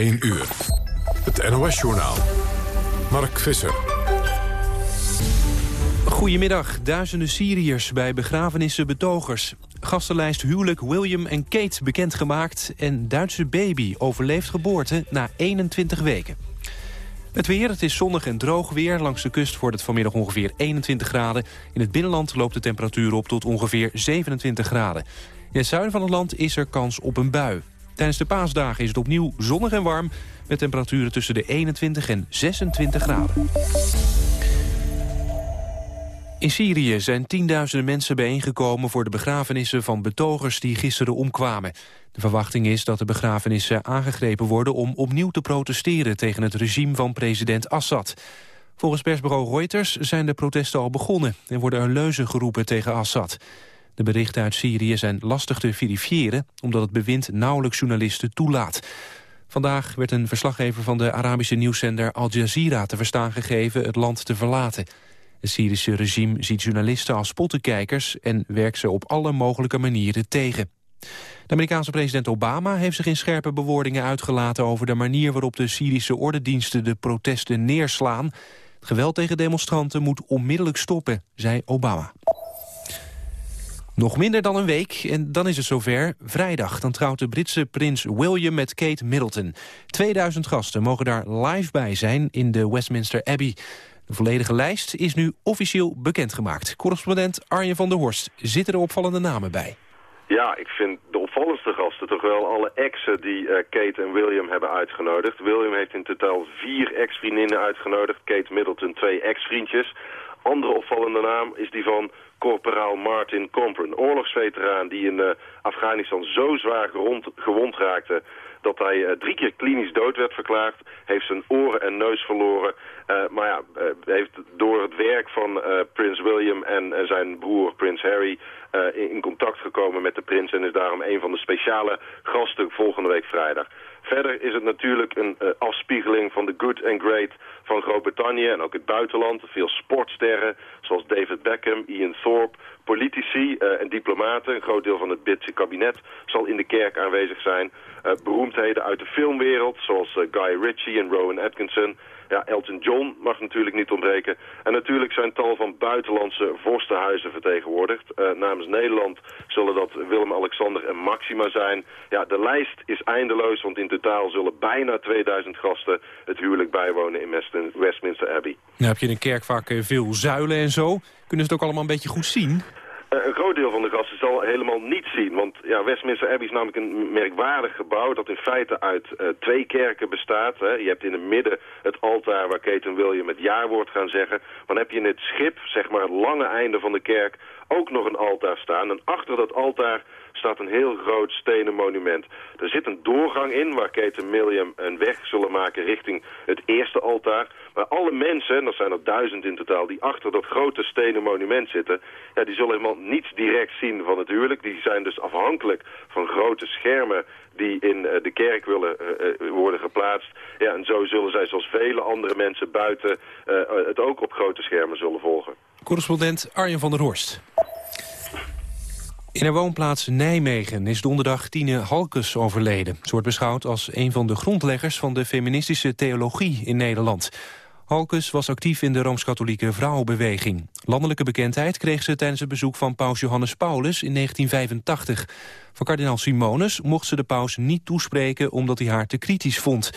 1 uur. Het NOS-journaal. Mark Visser. Goedemiddag. Duizenden Syriërs bij begrafenissen betogers. Gastenlijst huwelijk William en Kate bekendgemaakt... en Duitse baby overleeft geboorte na 21 weken. Het weer, het is zonnig en droog weer. Langs de kust wordt het vanmiddag ongeveer 21 graden. In het binnenland loopt de temperatuur op tot ongeveer 27 graden. In het zuiden van het land is er kans op een bui. Tijdens de paasdagen is het opnieuw zonnig en warm... met temperaturen tussen de 21 en 26 graden. In Syrië zijn tienduizenden mensen bijeengekomen voor de begrafenissen van betogers die gisteren omkwamen. De verwachting is dat de begrafenissen aangegrepen worden om opnieuw te protesteren tegen het regime van president Assad. Volgens persbureau Reuters zijn de protesten al begonnen en worden er leuzen geroepen tegen Assad. De berichten uit Syrië zijn lastig te verifiëren omdat het bewind nauwelijks journalisten toelaat. Vandaag werd een verslaggever van de Arabische nieuwszender Al Jazeera te verstaan gegeven het land te verlaten. Het Syrische regime ziet journalisten als pottenkijkers... en werkt ze op alle mogelijke manieren tegen. De Amerikaanse president Obama heeft zich in scherpe bewoordingen uitgelaten... over de manier waarop de Syrische ordendiensten de protesten neerslaan. Het geweld tegen demonstranten moet onmiddellijk stoppen, zei Obama. Nog minder dan een week en dan is het zover. Vrijdag, dan trouwt de Britse prins William met Kate Middleton. 2000 gasten mogen daar live bij zijn in de Westminster Abbey. De volledige lijst is nu officieel bekendgemaakt. Correspondent Arjen van der Horst. Zitten er opvallende namen bij? Ja, ik vind de opvallendste gasten toch wel alle exen die uh, Kate en William hebben uitgenodigd. William heeft in totaal vier ex-vriendinnen uitgenodigd. Kate Middleton twee ex-vriendjes. Andere opvallende naam is die van corporaal Martin Comper. Een oorlogsveteraan die in uh, Afghanistan zo zwaar gewond, raakte dat hij uh, drie keer klinisch dood werd verklaard. Heeft zijn oren en neus verloren. Uh, maar ja, heeft door het werk van prins William en zijn broer prins Harry... In, contact gekomen met de prins en is daarom een van de speciale gasten volgende week vrijdag. Verder is het natuurlijk een afspiegeling van de good and great van Groot-Brittannië en ook het buitenland. Veel sportsterren zoals David Beckham, Ian Thorpe, politici en diplomaten. Een groot deel van het Britse kabinet zal in de kerk aanwezig zijn. Uh, beroemdheden uit de filmwereld, zoals Guy Ritchie en Rowan Atkinson. Ja, Elton John mag natuurlijk niet ontbreken. En natuurlijk zijn tal van buitenlandse vorstenhuizen vertegenwoordigd. Uh, namens Nederland zullen dat Willem-Alexander en Maxima zijn. Ja, de lijst is eindeloos, want in totaal zullen bijna 2000 gasten het huwelijk bijwonen in Westminster Abbey. Nou heb je in een kerk vaak veel zuilen en zo. Kunnen ze het ook allemaal een beetje goed zien? Uh, een groot deel van de gasten zal helemaal niet zien. Want ja, Westminster Abbey is namelijk een merkwaardig gebouw... dat in feite uit uh, twee kerken bestaat. Hè. Je hebt in het midden het altaar waar Kate en William het jaarwoord gaan zeggen. Dan heb je in het schip, zeg maar het lange einde van de kerk... ook nog een altaar staan. En achter dat altaar staat een heel groot stenen monument. Er zit een doorgang in waar Kate William een weg zullen maken richting het eerste altaar. Maar alle mensen, en dat zijn er duizend in totaal, die achter dat grote stenen monument zitten... Ja, die zullen helemaal niets direct zien van het huwelijk. Die zijn dus afhankelijk van grote schermen die in uh, de kerk willen uh, worden geplaatst. Ja, en zo zullen zij, zoals vele andere mensen buiten, het ook op grote schermen zullen volgen. Correspondent Arjen van der Horst. In haar woonplaats Nijmegen is donderdag Tine Halkes overleden. Ze wordt beschouwd als een van de grondleggers van de feministische theologie in Nederland. Halkes was actief in de Rooms-Katholieke vrouwenbeweging. Landelijke bekendheid kreeg ze tijdens het bezoek van paus Johannes Paulus in 1985. Van kardinaal Simonus mocht ze de paus niet toespreken omdat hij haar te kritisch vond.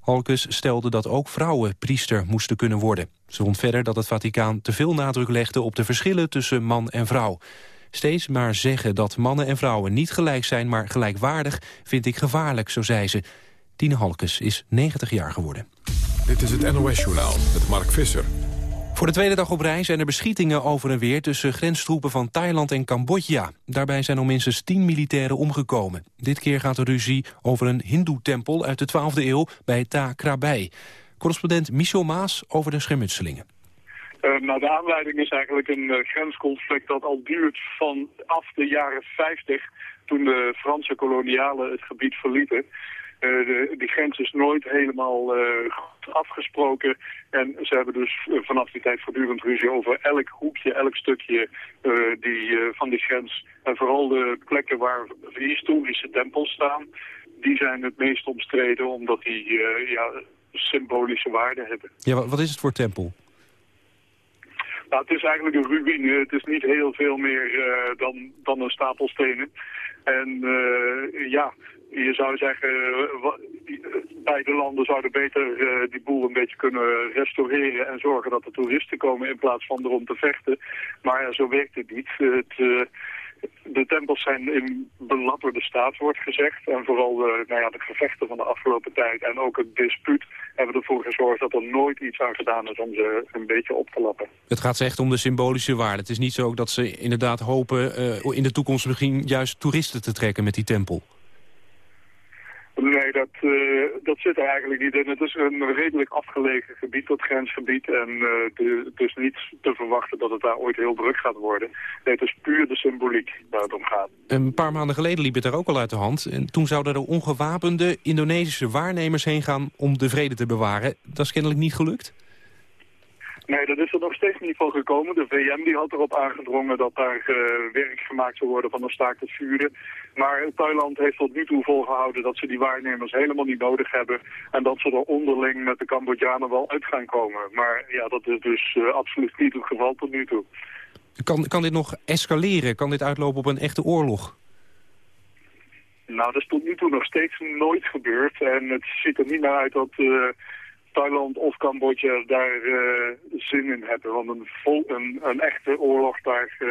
Halkes stelde dat ook vrouwen priester moesten kunnen worden. Ze vond verder dat het Vaticaan te veel nadruk legde op de verschillen tussen man en vrouw. Steeds maar zeggen dat mannen en vrouwen niet gelijk zijn, maar gelijkwaardig, vind ik gevaarlijk, zo zei ze. Tine Halkes is 90 jaar geworden. Dit is het NOS-journaal met Mark Visser. Voor de tweede dag op rij zijn er beschietingen over en weer... tussen grenstroepen van Thailand en Cambodja. Daarbij zijn al minstens tien militairen omgekomen. Dit keer gaat de ruzie over een hindoe-tempel uit de 12e eeuw bij Ta Krabai. Correspondent Michel Maas over de schermutselingen. Nou, de aanleiding is eigenlijk een uh, grensconflict dat al duurt vanaf de jaren 50... toen de Franse kolonialen het gebied verlieten. Uh, de, die grens is nooit helemaal goed afgesproken. En ze hebben dus vanaf die tijd voortdurend ruzie over elk hoekje, elk stukje die, van die grens. En vooral de plekken waar historische tempels staan die zijn het meest omstreden omdat die ja, symbolische waarde hebben. Ja, wat is het voor tempel? Nou, het is eigenlijk een ruïne. Het is niet heel veel meer dan, dan een stapel stenen. En ja, je zou zeggen, beide landen zouden beter die boel een beetje kunnen restaureren en zorgen dat er toeristen komen in plaats van erom te vechten. Maar zo werkt het niet. Het, de tempels zijn in belabberde staat, wordt gezegd. En vooral de, nou ja, gevechten van de afgelopen tijd en ook het dispuut hebben ervoor gezorgd dat er nooit iets aan gedaan is om ze een beetje op te lappen. Het gaat echt om de symbolische waarde. Het is niet zo dat ze inderdaad hopen uh, in de toekomst misschien juist toeristen te trekken met die tempel. Nee, dat, uh, dat zit er eigenlijk niet in. Het is een redelijk afgelegen gebied, dat grensgebied. En uh, het is niet te verwachten dat het daar ooit heel druk gaat worden. Nee, het is puur de symboliek waar het om gaat. Een paar maanden geleden liep het er ook al uit de hand. En toen zouden er ongewapende Indonesische waarnemers heen gaan om de vrede te bewaren. Dat is kennelijk niet gelukt? Nee, dat is er nog steeds niet van gekomen. De VM die had erop aangedrongen dat daar uh, werk gemaakt zou worden van een staakt het vuren. Maar Thailand heeft tot nu toe volgehouden dat ze die waarnemers helemaal niet nodig hebben. En dat ze er onderling met de Cambodjanen wel uit gaan komen. Maar ja, dat is dus uh, absoluut niet het geval tot nu toe. Kan, kan dit nog escaleren? Kan dit uitlopen op een echte oorlog? Nou, dat is tot nu toe nog steeds nooit gebeurd. En het ziet er niet naar uit dat... Uh, Thailand of Cambodja daar uh, zin in hebben. Want een, vol, een, een echte oorlog, daar uh,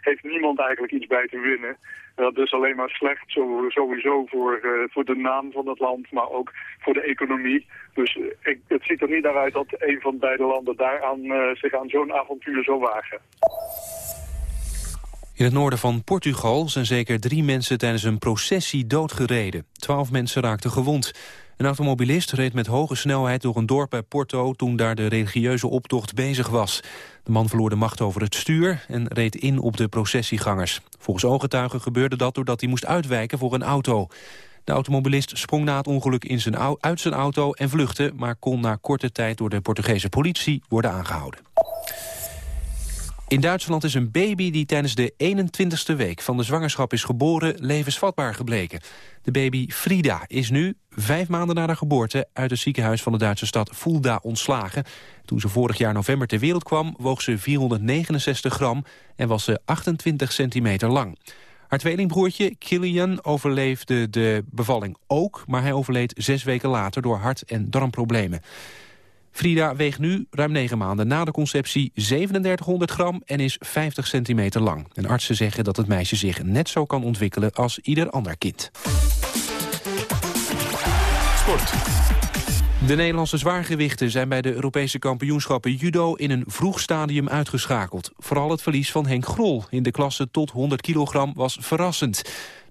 heeft niemand eigenlijk iets bij te winnen. Dat is alleen maar slecht sowieso voor, uh, voor de naam van het land, maar ook voor de economie. Dus ik, het ziet er niet naar uit dat een van beide landen daaraan, zich aan zo'n avontuur zou wagen. In het noorden van Portugal zijn zeker drie mensen tijdens een processie doodgereden. Twaalf mensen raakten gewond. Een automobilist reed met hoge snelheid door een dorp bij Porto... toen daar de religieuze optocht bezig was. De man verloor de macht over het stuur en reed in op de processiegangers. Volgens ooggetuigen gebeurde dat doordat hij moest uitwijken voor een auto. De automobilist sprong na het ongeluk in zijn, uit zijn auto en vluchtte... maar kon na korte tijd door de Portugese politie worden aangehouden. In Duitsland is een baby die tijdens de 21ste week van de zwangerschap is geboren levensvatbaar gebleken. De baby Frida is nu, vijf maanden na haar geboorte, uit het ziekenhuis van de Duitse stad Fulda ontslagen. Toen ze vorig jaar november ter wereld kwam, woog ze 469 gram en was ze 28 centimeter lang. Haar tweelingbroertje Kilian overleefde de bevalling ook, maar hij overleed zes weken later door hart- en darmproblemen. Frida weegt nu, ruim 9 maanden na de conceptie, 3700 gram en is 50 centimeter lang. En artsen zeggen dat het meisje zich net zo kan ontwikkelen als ieder ander kind. Sport. De Nederlandse zwaargewichten zijn bij de Europese kampioenschappen judo in een vroeg stadium uitgeschakeld. Vooral het verlies van Henk Grol in de klasse tot 100 kilogram was verrassend.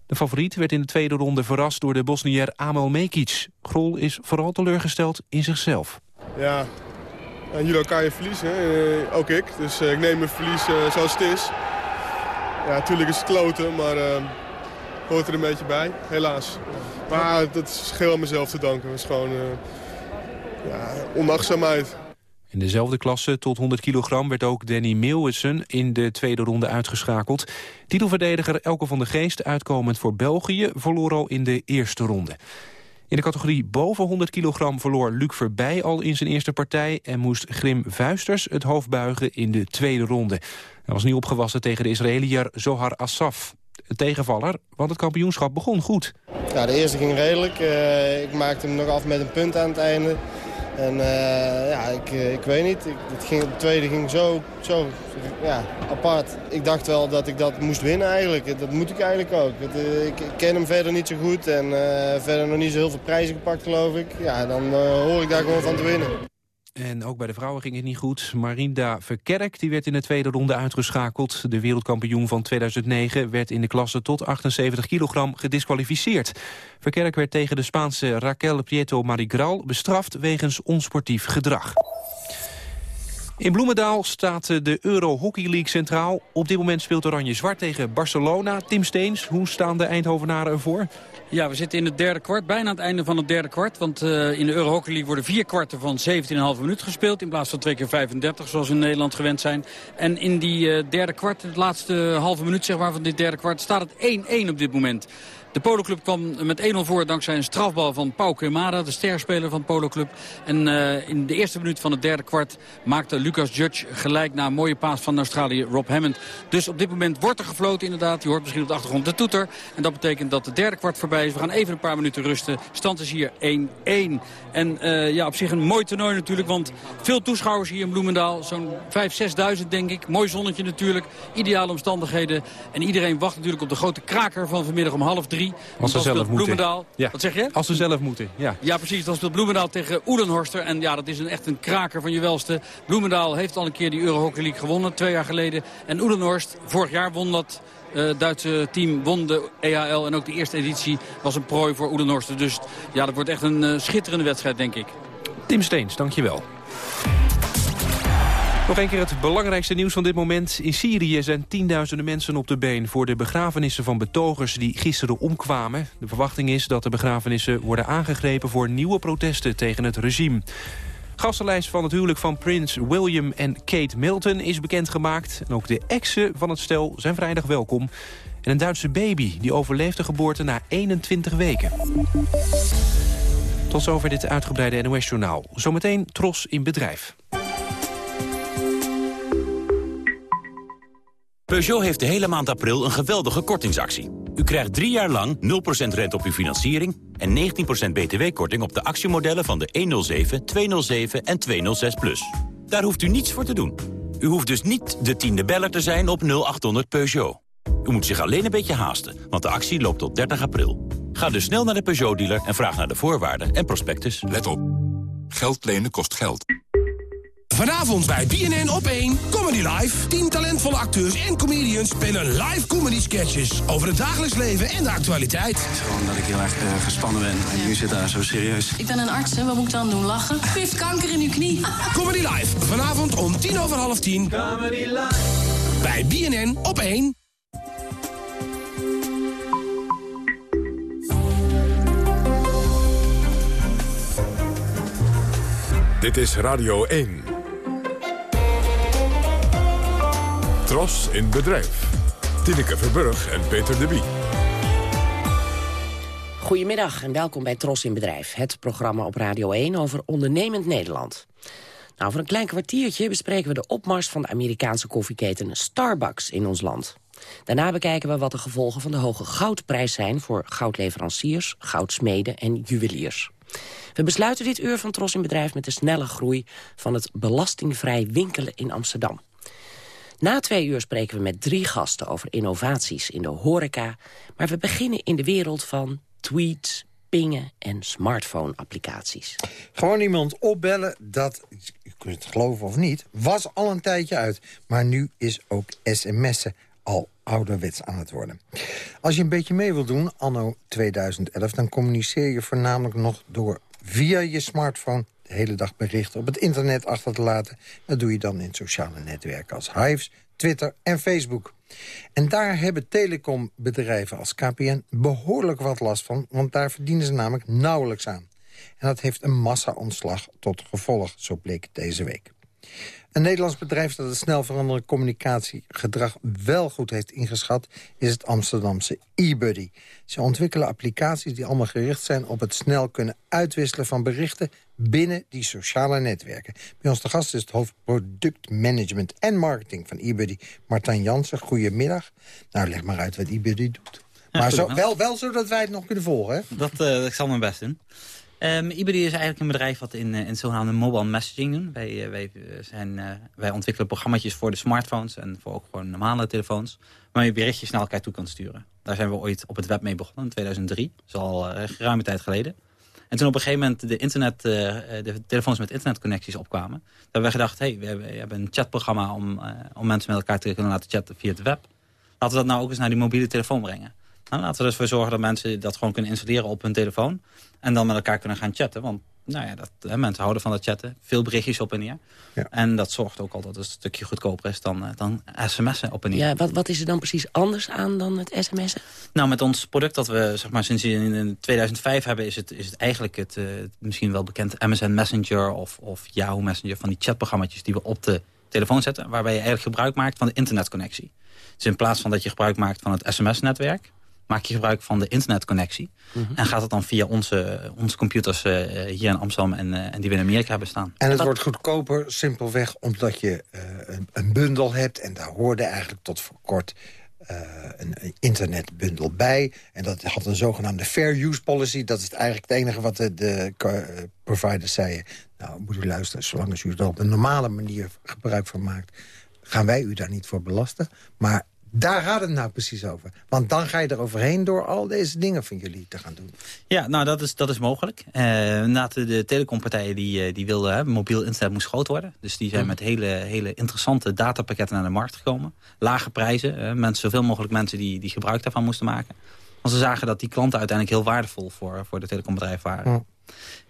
De favoriet werd in de tweede ronde verrast door de Bosnier Amel Mekic. Grol is vooral teleurgesteld in zichzelf. Ja, en judo kan je verliezen, eh, ook ik. Dus eh, ik neem mijn verlies eh, zoals het is. Ja, natuurlijk is het kloten, maar hoort er een beetje bij, helaas. Maar dat is geheel aan mezelf te danken. Dat is gewoon ja, onachtzaamheid. In dezelfde klasse tot 100 kilogram werd ook Danny Meeuwissen in de tweede ronde uitgeschakeld. Titelverdediger Elke van der Geest, uitkomend voor België, verloor al in de eerste ronde. In de categorie boven 100 kilogram verloor Luc Verbij al in zijn eerste partij... en moest Grim Vuisters het hoofd buigen in de tweede ronde. Hij was niet opgewassen tegen de Israëliër Zohar Assaf. Een tegenvaller, want het kampioenschap begon goed. Ja, de eerste ging redelijk. Uh, ik maakte hem nog af met een punt aan het einde. En uh, ja, ik, eh, ik weet niet. Ik, het, ging, het tweede ging zo, zo ja, apart. Ik dacht wel dat ik dat moest winnen eigenlijk. Dat moet ik eigenlijk ook. Ik, ik, ken hem verder niet zo goed en verder nog niet zo heel veel prijzen gepakt geloof ik. Ja, dan hoor ik daar gewoon van te winnen. En ook bij de vrouwen ging het niet goed. Marinda Verkerk die werd in de tweede ronde uitgeschakeld. De wereldkampioen van 2009 werd in de klasse tot 78 kilogram gedisqualificeerd. Verkerk werd tegen de Spaanse Raquel Prieto Marigral bestraft wegens onsportief gedrag. In Bloemendaal staat de Euro Hockey League centraal. Op dit moment speelt Oranje-Zwart tegen Barcelona. Tim Steens, hoe staan de Eindhovenaren ervoor? Ja, we zitten in het derde kwart, bijna aan het einde van het derde kwart. Want uh, in de Euro Hockey League worden vier kwarten van 17,5 minuten gespeeld. In plaats van twee keer 35, zoals we in Nederland gewend zijn. En in die uh, derde kwart, de laatste halve minuut zeg maar, van dit derde kwart, staat het 1-1 op dit moment. De Poloclub kwam met 1-0 voor dankzij een strafbal van Pau Quemada, de sterspeler van Poloclub. En uh, in de eerste minuut van het derde kwart maakte Lucas Judge gelijk na een mooie paas van Australië Rob Hammond. Dus op dit moment wordt er gefloten inderdaad. Je hoort misschien op de achtergrond de toeter. En dat betekent dat de derde kwart voorbij is. We gaan even een paar minuten rusten. Stand is hier 1-1. En uh, ja, op zich een mooi toernooi natuurlijk, want veel toeschouwers hier in Bloemendaal. Zo'n 5.000, 6.000 denk ik. Mooi zonnetje natuurlijk. Ideale omstandigheden. En iedereen wacht natuurlijk op de grote kraker van vanmiddag om half drie. Als ze zelf moeten. Bloemendaal. Ja. Wat zeg je? Als ze zelf moeten, ja. Ja, precies. Dan speelt Bloemendaal tegen Oelenhorster. En ja, dat is een, echt een kraker van je welste. Bloemendaal heeft al een keer die Euro Hockey League gewonnen, twee jaar geleden. En Oelenhorst, vorig jaar won dat uh, Duitse team won de EHL. En ook de eerste editie was een prooi voor Oelenhorst. Dus ja, dat wordt echt een uh, schitterende wedstrijd, denk ik. Tim Steens, dankjewel. Nog een keer het belangrijkste nieuws van dit moment. In Syrië zijn tienduizenden mensen op de been... voor de begrafenissen van betogers die gisteren omkwamen. De verwachting is dat de begrafenissen worden aangegrepen... voor nieuwe protesten tegen het regime. Gastenlijst van het huwelijk van prins William en Kate Milton is bekendgemaakt. En ook de exen van het stel zijn vrijdag welkom. En een Duitse baby die overleeft de geboorte na 21 weken. Tot zover dit uitgebreide NOS-journaal. Zometeen Tros in bedrijf. Peugeot heeft de hele maand april een geweldige kortingsactie. U krijgt drie jaar lang 0% rente op uw financiering... en 19% btw-korting op de actiemodellen van de 107, 207 en 206 Plus. Daar hoeft u niets voor te doen. U hoeft dus niet de tiende beller te zijn op 0800 Peugeot. U moet zich alleen een beetje haasten, want de actie loopt tot 30 april. Ga dus snel naar de Peugeot-dealer en vraag naar de voorwaarden en prospectus. Let op. Geld lenen kost geld. Vanavond bij BNN op 1 Comedy Live. 10 talentvolle acteurs en comedians spelen live comedy sketches over het dagelijks leven en de actualiteit. Het is gewoon dat ik heel erg uh, gespannen ben en nu zit daar zo serieus. Ik ben een arts, hè? wat moet ik dan doen? Lachen? U heeft kanker in uw knie. Comedy Live, vanavond om tien over half tien. Comedy Live. Bij BNN op 1. Dit is Radio 1. Tros in bedrijf. Tineke Verburg en Peter de Bie. Goedemiddag en welkom bij Tros in Bedrijf. Het programma op Radio 1 over ondernemend Nederland. Nou, voor een klein kwartiertje bespreken we de opmars van de Amerikaanse koffieketen Starbucks in ons land. Daarna bekijken we wat de gevolgen van de hoge goudprijs zijn... voor goudleveranciers, goudsmeden en juweliers. We besluiten dit uur van Tros in Bedrijf met de snelle groei... van het belastingvrij winkelen in Amsterdam. Na twee uur spreken we met drie gasten over innovaties in de horeca. Maar we beginnen in de wereld van tweets, pingen en smartphone-applicaties. Gewoon iemand opbellen, dat, je kunt het geloven of niet, was al een tijdje uit. Maar nu is ook sms'en al ouderwets aan het worden. Als je een beetje mee wil doen, anno 2011... dan communiceer je voornamelijk nog door via je smartphone de hele dag berichten op het internet achter te laten. Dat doe je dan in sociale netwerken als Hives, Twitter en Facebook. En daar hebben telecombedrijven als KPN behoorlijk wat last van... want daar verdienen ze namelijk nauwelijks aan. En dat heeft een massa-ontslag tot gevolg, zo bleek deze week. Een Nederlands bedrijf dat het snel veranderende communicatiegedrag wel goed heeft ingeschat, is het Amsterdamse eBuddy. Ze ontwikkelen applicaties die allemaal gericht zijn op het snel kunnen uitwisselen van berichten binnen die sociale netwerken. Bij ons de gast is het hoofd productmanagement en marketing van eBuddy, Martijn Jansen. Goedemiddag. Nou, leg maar uit wat eBuddy doet. Maar zo, wel, wel zodat wij het nog kunnen volgen, hè? Dat, uh, ik zal mijn best doen. Um, is eigenlijk een bedrijf wat in, uh, in zogenaamde mobile messaging doen. Wij, uh, wij, zijn, uh, wij ontwikkelen programma's voor de smartphones en voor ook gewoon normale telefoons. Waar je berichtjes naar elkaar toe kan sturen. Daar zijn we ooit op het web mee begonnen in 2003. Dat is al geruime tijd geleden. En toen op een gegeven moment de, internet, de telefoons met internetconnecties opkwamen. hebben we gedacht, hey, we hebben, we hebben een chatprogramma om, om mensen met elkaar te kunnen laten chatten via het web. Laten we dat nou ook eens naar die mobiele telefoon brengen. Nou, laten we dus ervoor zorgen dat mensen dat gewoon kunnen installeren op hun telefoon. En dan met elkaar kunnen gaan chatten. Want nou ja, dat, hè, mensen houden van dat chatten. Veel berichtjes op en neer. Ja. En dat zorgt ook al dat het een stukje goedkoper is dan, eh, dan sms'en op en neer. Ja, wat, wat is er dan precies anders aan dan het sms'en? Nou, met ons product dat we zeg maar, sinds in 2005 hebben... is het, is het eigenlijk het uh, misschien wel bekend MSN Messenger of, of Yahoo Messenger... van die chatprogramma's die we op de telefoon zetten... waarbij je eigenlijk gebruik maakt van de internetconnectie. Dus in plaats van dat je gebruik maakt van het sms-netwerk maak je gebruik van de internetconnectie. Mhm. En gaat het dan via onze, onze computers eh, hier in Amsterdam en, eh, en die we in Amerika hebben staan. En het wordt goedkoper simpelweg omdat je eh, een, een bundel hebt... en daar hoorde eigenlijk tot voor kort een, een internetbundel bij. En dat had een zogenaamde fair use policy. Dat is eigenlijk het enige wat de, de providers zeiden. Nou, moet u luisteren, zolang als u er op een normale manier gebruik van maakt... gaan wij u daar niet voor belasten. Maar daar gaat het nou precies over. Want dan ga je er overheen door al deze dingen van jullie te gaan doen. Ja, nou dat is, dat is mogelijk. Uh, de telecompartijen die, eh, die wilden, hè, mobiel internet moest groot worden. Dus die zijn met hele, hele interessante datapakketten naar de markt gekomen. Lage prijzen, uh, mensen, zoveel mogelijk mensen die, die gebruik daarvan moesten maken. Want ze zagen dat die klanten uiteindelijk heel waardevol voor, voor de telecombedrijf waren.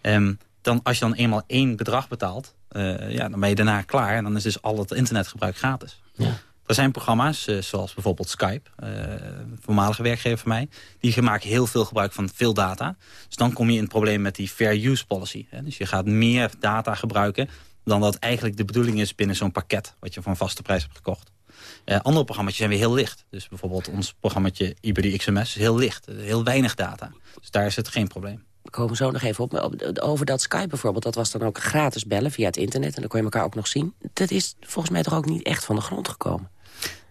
Um, dan, als je dan eenmaal één bedrag betaalt, uh, ja, dan ben je daarna klaar. En dan is dus al het internetgebruik gratis. Ja. Er zijn programma's, uh, zoals bijvoorbeeld Skype, uh, voormalige werkgever van mij... die maken heel veel gebruik van veel data. Dus dan kom je in het probleem met die fair use policy. Dus je gaat meer data gebruiken dan dat eigenlijk de bedoeling is... binnen zo'n pakket wat je voor een vaste prijs hebt gekocht. Uh, andere programma's zijn weer heel licht. Dus bijvoorbeeld ons programma Iberi XMS is heel licht. Heel weinig data. Dus daar is het geen probleem. We komen zo nog even op. Over dat Skype bijvoorbeeld, dat was dan ook gratis bellen via het internet. En dan kon je elkaar ook nog zien. Dat is volgens mij toch ook niet echt van de grond gekomen?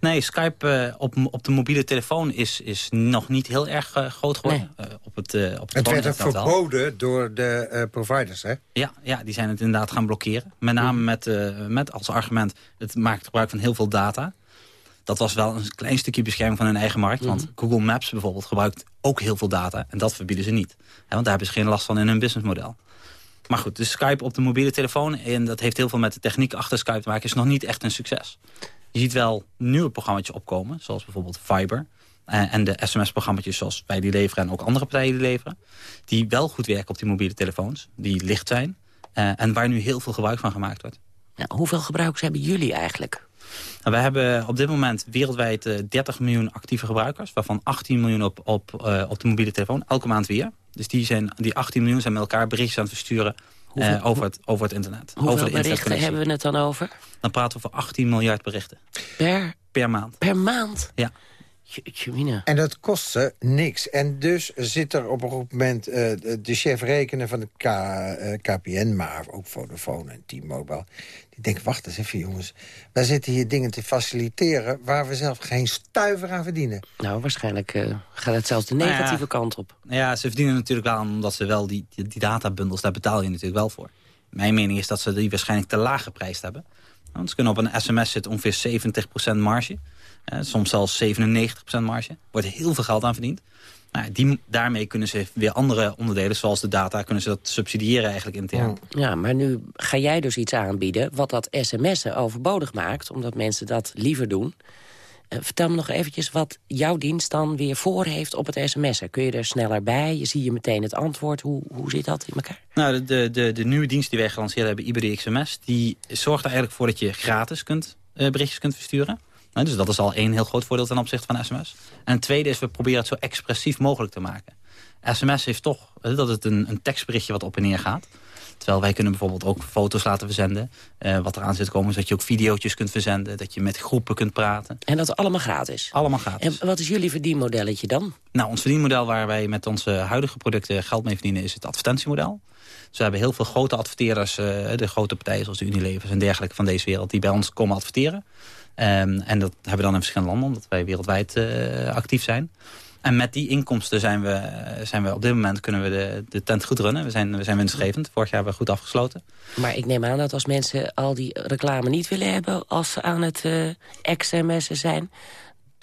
Nee, Skype uh, op, op de mobiele telefoon is, is nog niet heel erg uh, groot geworden. Nee. Uh, op het, op het, het werd ook verboden door de providers, hè? Ja, ja, die zijn het inderdaad gaan blokkeren. Met name met, met als argument, het maakt gebruik van heel veel data. Dat was wel een klein stukje bescherming van hun eigen markt. Mm -hmm. Want Google Maps bijvoorbeeld gebruikt ook heel veel data. En dat verbieden ze niet. Hè, want daar hebben ze geen last van in hun businessmodel. Maar goed, dus Skype op de mobiele telefoon... en dat heeft heel veel met de techniek achter Skype te maken... is nog niet echt een succes. Je ziet wel nieuwe programma's opkomen, zoals bijvoorbeeld Fiber... en de sms-programma's zoals wij die leveren... en ook andere partijen die leveren... die wel goed werken op die mobiele telefoons, die licht zijn... en waar nu heel veel gebruik van gemaakt wordt. Ja, hoeveel gebruikers hebben jullie eigenlijk? Nou, wij hebben op dit moment wereldwijd uh, 30 miljoen actieve gebruikers... waarvan 18 miljoen op, op, uh, op de mobiele telefoon, elke maand weer. Dus die, zijn, die 18 miljoen zijn met elkaar berichtjes aan het versturen hoeveel, uh, over, het, over het internet. Hoeveel over de berichten hebben we het dan over? Dan praten we over 18 miljard berichten. Per? Per maand. Per maand? Ja. En dat kost ze niks. En dus zit er op een goed moment uh, de chef rekenen van de K, uh, KPN... maar ook Vodafone en T-Mobile. Die denken, wacht eens even jongens. Wij zitten hier dingen te faciliteren... waar we zelf geen stuiver aan verdienen. Nou, waarschijnlijk uh, gaat het zelfs de negatieve nou ja, kant op. Ja, ze verdienen natuurlijk wel omdat ze wel die, die, die databundels... daar betaal je natuurlijk wel voor. Mijn mening is dat ze die waarschijnlijk te laag geprijsd hebben. Want ze kunnen op een sms zitten ongeveer 70% marge... Uh, soms zelfs 97% marge. Wordt heel veel geld aan verdiend. Nou, die, daarmee kunnen ze weer andere onderdelen, zoals de data... kunnen ze dat subsidiëren eigenlijk intern. Ja, maar nu ga jij dus iets aanbieden... wat dat sms'en overbodig maakt, omdat mensen dat liever doen. Uh, vertel me nog eventjes wat jouw dienst dan weer voor heeft op het sms'en. Kun je er sneller bij? Je zie je meteen het antwoord. Hoe, hoe zit dat in elkaar? Nou, de, de, de, de nieuwe dienst die wij gelanceerd hebben, IBD XMS... die zorgt er eigenlijk voor dat je gratis kunt, uh, berichtjes kunt versturen... Dus dat is al één heel groot voordeel ten opzichte van sms. En het tweede is, we proberen het zo expressief mogelijk te maken. SMS heeft toch, dat het een, een tekstberichtje wat op en neer gaat. Terwijl wij kunnen bijvoorbeeld ook foto's laten verzenden. Uh, wat eraan zit komen is dat je ook video's kunt verzenden. Dat je met groepen kunt praten. En dat allemaal gratis? Allemaal gratis. En wat is jullie verdienmodelletje dan? Nou, ons verdienmodel waar wij met onze huidige producten geld mee verdienen... is het advertentiemodel. Dus we hebben heel veel grote adverteerders, uh, de grote partijen zoals de Unilever en dergelijke van deze wereld... die bij ons komen adverteren. Um, en dat hebben we dan in verschillende landen, omdat wij wereldwijd uh, actief zijn. En met die inkomsten zijn we, zijn we op dit moment kunnen we de, de tent goed runnen. We zijn, we zijn winstgevend. Vorig jaar hebben we goed afgesloten. Maar ik neem aan dat als mensen al die reclame niet willen hebben... als ze aan het uh, XMS'en zijn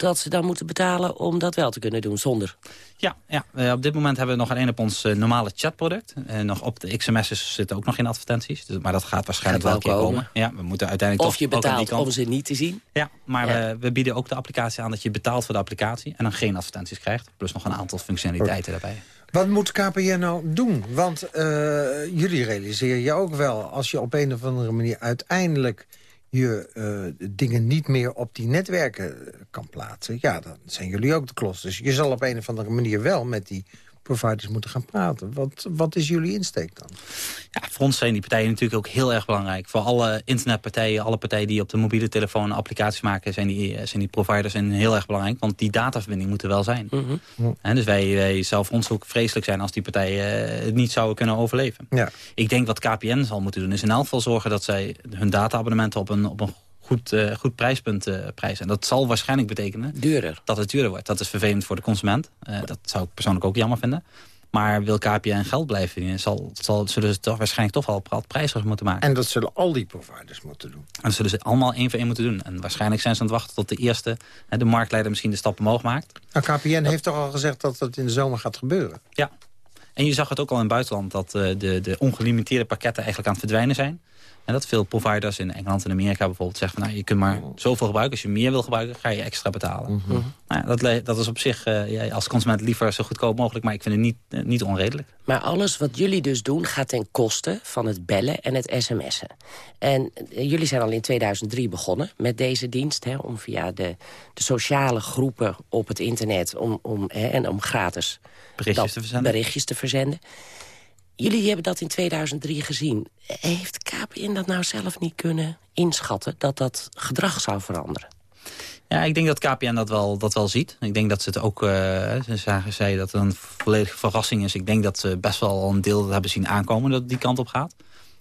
dat ze dan moeten betalen om dat wel te kunnen doen zonder. Ja, ja. Uh, op dit moment hebben we nog alleen op ons uh, normale chatproduct. Uh, nog op de XMS'es zitten ook nog geen advertenties. Dus, maar dat gaat waarschijnlijk gaat wel een keer komen. Ja, we moeten uiteindelijk of je betaalt om ze niet te zien. Ja, maar ja. We, we, bieden ook de applicatie aan dat je betaalt voor de applicatie... en dan geen advertenties krijgt. Plus nog een aantal functionaliteiten daarbij. Wat moet KPN nou doen? Want jullie realiseren je ook wel... als je op een of andere manier uiteindelijk je uh, dingen niet meer op die netwerken kan plaatsen... ja, dan zijn jullie ook de klos. Dus je zal op een of andere manier wel met die providers moeten gaan praten. Wat, wat is jullie insteek dan? Ja, voor ons zijn die partijen natuurlijk ook heel erg belangrijk. Voor alle internetpartijen, alle partijen die op de mobiele telefoon applicaties maken... zijn die, zijn die providers zijn heel erg belangrijk. Want die dataverbinding moet er wel zijn. En dus wij, wij zou voor ons ook vreselijk zijn als die partijen het niet zouden kunnen overleven. Ja. Ik denk wat KPN zal moeten doen is in elk geval zorgen dat zij hun data-abonnementen op een, op een goed, uh, goed prijspunt uh, prijzen. En dat zal waarschijnlijk betekenen duurder. dat het duurder wordt. Dat is vervelend voor de consument. Uh, dat zou ik persoonlijk ook jammer vinden. Maar wil KPN geld blijven verdienen, zal, zal, zullen ze toch waarschijnlijk toch wel prijzig moeten maken. En dat zullen al die providers moeten doen. En dat zullen ze allemaal één voor één moeten doen. En waarschijnlijk zijn ze aan het wachten tot de eerste, hè, de marktleider misschien de stap omhoog maakt. Nou, KPN heeft toch al gezegd dat dat in de zomer gaat gebeuren? Ja. En je zag het ook al in het buitenland dat de, de ongelimiteerde pakketten eigenlijk aan het verdwijnen zijn. En dat veel providers in Engeland en Amerika bijvoorbeeld zeggen... Van, nou, je kunt maar zoveel gebruiken. Als je meer wil gebruiken, ga je extra betalen. Mhm. nou ja, dat, dat is op zich uh, ja, als consument liever zo goedkoop mogelijk... maar ik vind het niet, uh, niet onredelijk. Maar alles wat jullie dus doen gaat ten koste van het bellen en het sms'en. En uh, jullie zijn al in 2003 begonnen met deze dienst... Hè, om via de, de sociale groepen op het internet... om, om, hè, en om gratis berichtjes, te verzenden. berichtjes te verzenden. Jullie hebben dat in 2003 gezien. Heeft KPN dat nou zelf niet kunnen inschatten... dat dat gedrag zou veranderen? Ja, ik denk dat KPN dat wel, dat wel ziet. Ik denk dat ze het ook, uh, ze zagen zij dat een volledige verrassing is. Ik denk dat ze best wel een deel hebben zien aankomen dat het die kant op gaat.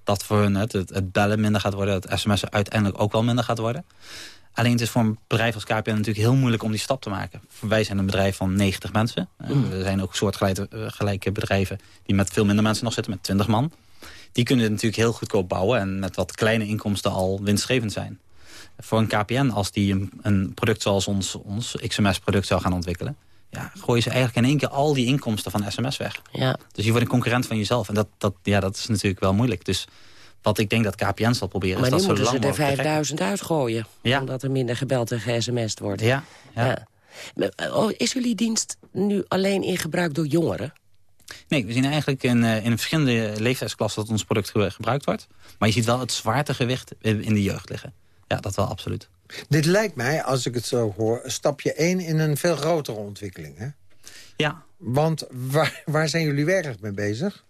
Dat voor hun het, het, bellen minder gaat worden, het sms'en uiteindelijk ook wel minder gaat worden. Alleen het is voor een bedrijf als KPN natuurlijk heel moeilijk om die stap te maken. Wij zijn een bedrijf van 90 mensen. Mm. Er zijn ook soortgelijke bedrijven die met veel minder mensen nog zitten, met 20 man. Die kunnen het natuurlijk heel goedkoop bouwen en met wat kleine inkomsten al winstgevend zijn. Voor een KPN, als die een, een product zoals ons, ons XMS-product zou gaan ontwikkelen... Ja, gooien ze eigenlijk in één keer al die inkomsten van sms weg. Ja. Dus je wordt een concurrent van jezelf. En dat, dat, ja, dat is natuurlijk wel moeilijk. Dus wat ik denk dat KPN zal proberen... Maar is nu dat moeten zo ze er 5000 uitgooien. Ja. Omdat er minder gebeld en ge-sms'd wordt. Ja, ja. ja. Oh, is jullie dienst nu alleen in gebruik door jongeren? Nee, we zien eigenlijk in, in verschillende leeftijdsklassen dat ons product gebruikt wordt. Maar je ziet wel het zwaartegewicht in de jeugd liggen. Ja, dat wel absoluut. Dit lijkt mij, als ik het zo hoor, stapje 1 in een veel grotere ontwikkeling. Hè? Ja. Want waar, waar zijn jullie werkelijk mee bezig?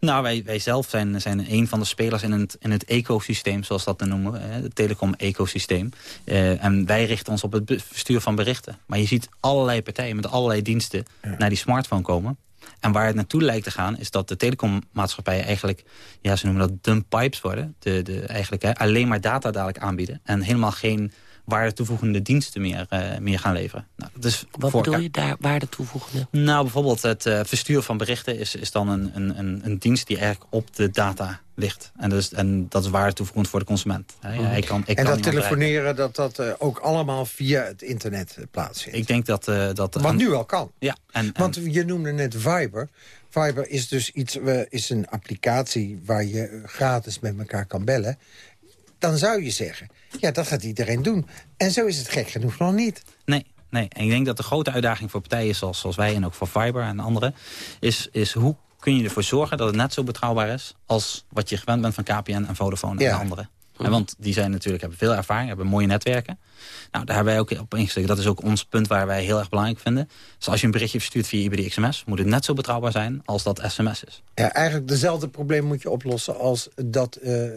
Nou, wij, wij zelf zijn, zijn een van de spelers in het, in het ecosysteem, zoals dat we noemen. Hè, het telecom-ecosysteem. Uh, en wij richten ons op het verstuur van berichten. Maar je ziet allerlei partijen met allerlei diensten ja. naar die smartphone komen. En waar het naartoe lijkt te gaan, is dat de telecommaatschappijen eigenlijk, ja, ze noemen dat dumb pipes worden. De, de, eigenlijk hè, alleen maar data dadelijk aanbieden. En helemaal geen waarde toevoegende diensten meer, uh, meer gaan leveren. Nou, dus Wat voor bedoel je daar waarde toevoegende? Nou, bijvoorbeeld het uh, verstuur van berichten is, is dan een, een, een dienst die eigenlijk op de data ligt. En, dus, en dat is waarde toevoegend voor de consument. Ja, ik kan, ik en kan dat telefoneren, dat dat uh, ook allemaal via het internet plaatsvindt? Ik denk dat... dat Wat nu al kan. Ja, en, en, Want je noemde net Viber. Viber is dus iets, is een applicatie waar je gratis met elkaar kan bellen. Dan zou je zeggen, ja, dat gaat iedereen doen. En zo is het gek genoeg nog niet. Nee, nee. En ik denk dat de grote uitdaging voor partijen zoals, zoals wij... en ook voor Fiber en anderen... is, is hoe kun je ervoor zorgen dat het net zo betrouwbaar is... als wat je gewend bent van KPN en Vodafone ja. en anderen. En want die zijn natuurlijk, hebben veel ervaring, hebben mooie netwerken. Nou, daar hebben wij ook op ingesteken. Dat is ook ons punt waar wij heel erg belangrijk vinden. Dus als je een berichtje verstuurt via IBD XMS... moet het net zo betrouwbaar zijn als dat sms is. Ja, eigenlijk dezelfde probleem moet je oplossen... als dat uh, uh,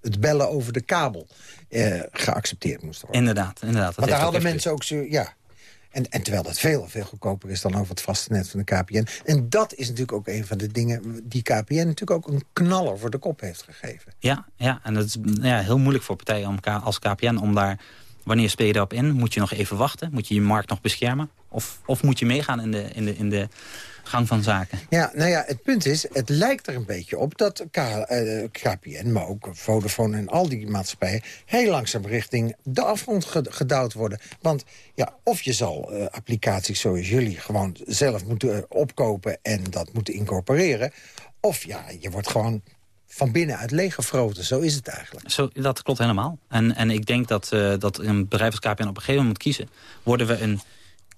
het bellen over de kabel uh, geaccepteerd moest worden. Inderdaad, inderdaad. Want daar hadden mensen ook zo... Ja, en, en terwijl dat veel, veel goedkoper is dan over het vaste net van de KPN. En dat is natuurlijk ook een van de dingen die KPN natuurlijk ook een knaller voor de kop heeft gegeven. Ja, ja en het is ja, heel moeilijk voor partijen om, als KPN om daar... Wanneer speel je daarop in? Moet je nog even wachten? Moet je je markt nog beschermen? Of, of moet je meegaan in de, in, de, in de gang van zaken? Ja, nou ja, het punt is, het lijkt er een beetje op dat K, uh, KPN, maar ook Vodafone en al die maatschappijen... heel langzaam richting de afgrond gedouwd worden. Want ja, of je zal uh, applicaties zoals jullie gewoon zelf moeten uh, opkopen... en dat moeten incorporeren, of ja, je wordt gewoon van binnenuit leeggefroten. Zo is het eigenlijk. Zo, dat klopt helemaal. En, en ik denk dat, uh, dat een bedrijf als KPN op een gegeven moment moet kiezen. Worden we een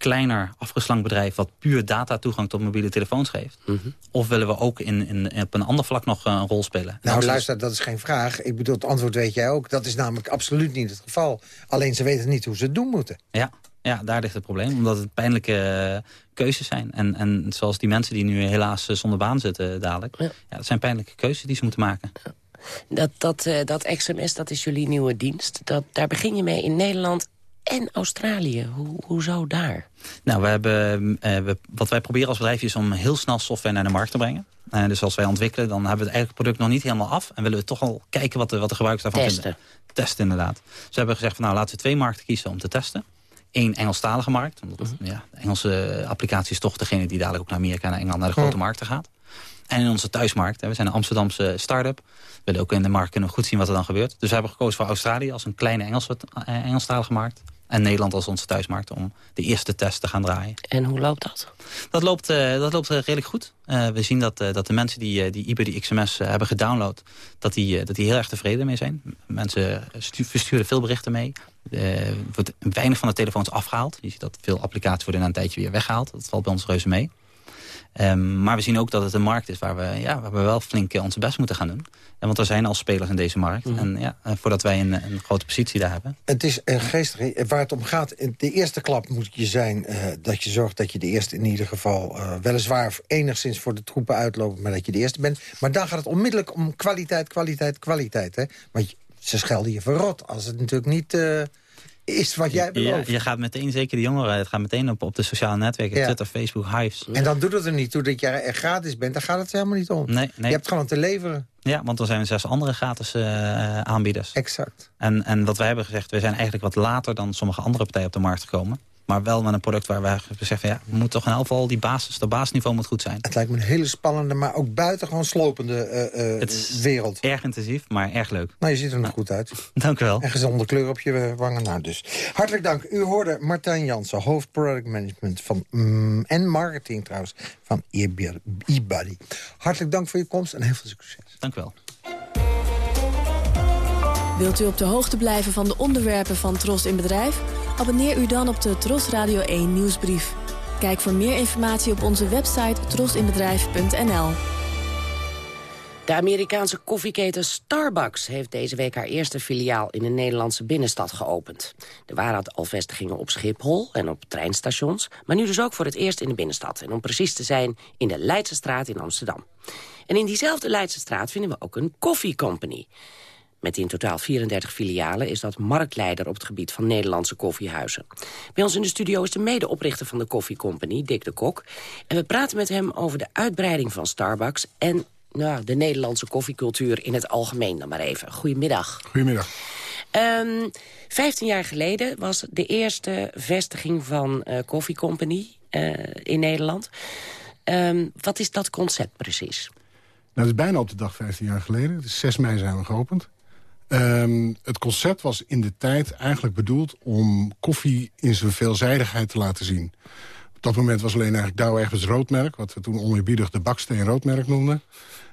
kleiner afgeslankt bedrijf... wat puur datatoegang tot mobiele telefoons geeft? Mm -hmm. Of willen we ook in, in, op een ander vlak nog een rol spelen? Nou, luister, dat is geen vraag. Ik bedoel, het antwoord weet jij ook. Dat is namelijk absoluut niet het geval. Alleen ze weten niet hoe ze het doen moeten. Ja, Ja, daar ligt het probleem. Omdat het pijnlijke eh, keuzes zijn. En, en zoals die mensen die nu helaas eh, zonder baan zitten dadelijk. Ja. dat zijn pijnlijke keuzes die ze moeten maken. Dat, dat, uh, dat XMS, dat is jullie nieuwe dienst. Dat, daar begin je mee in Nederland en Australië. Hoe, hoezo daar? Nou, we hebben, we, wat wij proberen als bedrijf is om heel snel software naar de markt te brengen. Uh, dus als wij ontwikkelen, dan hebben we het eigenlijk product nog niet helemaal af. En willen we toch al kijken wat de, wat de gebruikers daarvan testen. vinden. Testen. inderdaad. Dus we hebben gezegd, van, nou laten we twee markten kiezen om te testen. Eén Engelstalige markt. Omdat -hmm. ja, de Engelse applicatie is toch degene die dadelijk ook naar Amerika, naar Engeland, naar de grote markten gaat. En in onze thuismarkt, hè, we zijn een Amsterdamse start-up. We willen ook in de markt kunnen goed zien wat er dan gebeurt. Dus we hebben gekozen voor Australië als een kleine Engelse, uh, Engelstalige markt. En Nederland als onze thuismarkt om de eerste test te gaan draaien. En hoe loopt dat? Dat loopt, uh, dat loopt uh, redelijk goed. Uh, we zien dat, dat de mensen die, die Iber XMS hebben gedownload... Dat die, dat die heel erg tevreden mee zijn. Mensen versturen veel berichten mee. Er wordt weinig van de telefoons afgehaald. Je ziet dat veel applicaties worden na een tijdje weer weggehaald. Dat valt bij ons reuze mee. Um, maar we zien ook dat het een markt is waar we, ja, waar we wel flink onze best moeten gaan doen. En want er zijn al spelers in deze markt. Mm. En ja, voordat wij een, een, grote positie daar hebben. Het is uh, geestig. Waar het om gaat, de eerste klap moet je zijn... Uh, dat je zorgt dat je de eerste in ieder geval... Uh, weliswaar enigszins voor de troepen uitloopt... maar dat je de eerste bent. Maar dan gaat het onmiddellijk om kwaliteit, kwaliteit, kwaliteit. Hè? Want ze schelden je verrot als het natuurlijk niet is wat jij belooft. Je, je, gaat meteen, zeker de jongeren, het gaat meteen op, op de sociale netwerken, ja. Twitter, Facebook, Hives. En dan doet het er niet toe dat je er gratis bent, daar gaat het helemaal niet om. Nee, nee. Je hebt gewoon te leveren. Ja, want er zijn zes andere gratis uh, aanbieders. Exact. En, en wat wij hebben gezegd, we zijn eigenlijk wat later dan sommige andere partijen op de markt gekomen. Maar wel met een product waar wij zeggen, ja, we moeten toch in elk geval die basis, dat basisniveau moet goed zijn. Het lijkt me een hele spannende, maar ook buitengewoon slopende uh, uh, het is wereld. erg intensief, maar erg leuk. Nou, je ziet er nog goed uit. Dank u wel. En gezonde kleur op je wangen. Nou, dus. Hartelijk dank. U hoorde Martijn Jansen, hoofd product management van, mm, en marketing trouwens van eBuddy. Hartelijk dank voor je komst en heel veel succes. Dank u wel. Wilt u op de hoogte blijven van de onderwerpen van Tros in Bedrijf? Abonneer u dan op de Tros Radio 1 nieuwsbrief. Kijk voor meer informatie op onze website trosinbedrijf.nl. De Amerikaanse koffieketen Starbucks heeft deze week haar eerste filiaal in de Nederlandse binnenstad geopend. Er waren al vestigingen op Schiphol en op treinstations, maar nu dus ook voor het eerst in de binnenstad. En om precies te zijn in de Leidse straat in Amsterdam. En in diezelfde Leidse straat vinden we ook een koffiecompany. Met in totaal 34 filialen is dat marktleider op het gebied van Nederlandse koffiehuizen. Bij ons in de studio is de medeoprichter van de Coffee Company, Dick de Kok. En we praten met hem over de uitbreiding van Starbucks en nou, de Nederlandse koffiecultuur in het algemeen dan maar even. Goedemiddag. Goedemiddag. Um, 15 jaar geleden was de eerste vestiging van uh, Coffee Company uh, in Nederland. Um, wat is dat concept precies? Nou, het is bijna op de dag 15 jaar geleden. Dus 6 mei zijn we geopend. Um, het concept was in de tijd eigenlijk bedoeld om koffie in zijn veelzijdigheid te laten zien. Op dat moment was alleen eigenlijk Douwe Egberts roodmerk... wat we toen oneerbiedig de baksteen roodmerk noemden.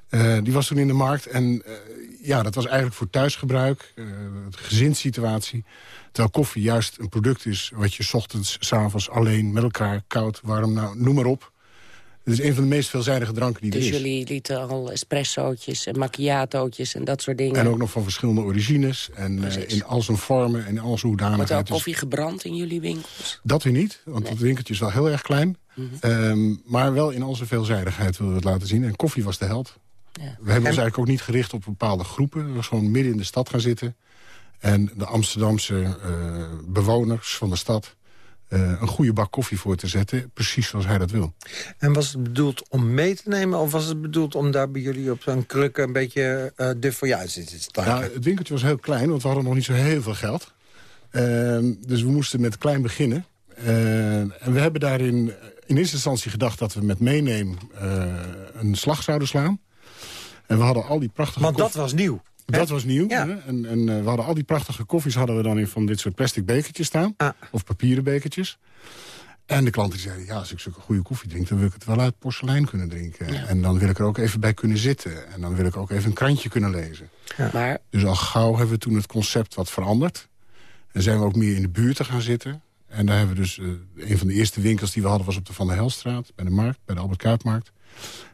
Uh, die was toen in de markt en uh, ja, dat was eigenlijk voor thuisgebruik, uh, gezinssituatie. Terwijl koffie juist een product is wat je ochtends, s avonds alleen met elkaar, koud, warm, nou, noem maar op het is een van de meest veelzijdige dranken die dus er is. Dus jullie lieten al espressootjes en macchiatootjes en dat soort dingen. En ook nog van verschillende origines. En uh, in al zijn vormen en in al zijn hoedanigheid. Wordt er koffie gebrand in jullie winkels? Dat weer niet, want nee. het winkeltje is wel heel erg klein. Mm -hmm. um, maar wel in al zijn veelzijdigheid willen we het laten zien. En koffie was de held. Ja. We hebben en... ons eigenlijk ook niet gericht op bepaalde groepen. We was gewoon midden in de stad gaan zitten. En de Amsterdamse uh, bewoners van de stad een goede bak koffie voor te zetten. Precies zoals hij dat wil. En was het bedoeld om mee te nemen? Of was het bedoeld om daar bij jullie op zo'n kruk een beetje uh, de voor jou te staan? Nou, het winkeltje was heel klein, want we hadden nog niet zo heel veel geld. Uh, dus we moesten met klein beginnen. en we hebben daarin in eerste instantie gedacht dat we met meeneem een slag zouden slaan. En we hadden al die prachtige... Want dat was nieuw. Dat was nieuw. Ja. En, en uh, we hadden al die prachtige koffies hadden we dan in van dit soort plastic bekertjes staan. Ah. Of papieren bekertjes. En de klanten zeiden, ja, als ik zulke goede koffie drink... dan wil ik het wel uit porselein kunnen drinken. Ja. En dan wil ik er ook even bij kunnen zitten. En dan wil ik ook even een krantje kunnen lezen. Ja. Maar... Dus al gauw hebben we toen het concept wat veranderd. En zijn we ook meer in de buurt te gaan zitten. En daar hebben we dus... Uh, een van de eerste winkels die we hadden was op de Van der Helstraat. Bij de markt, bij de Albert Kuipmarkt.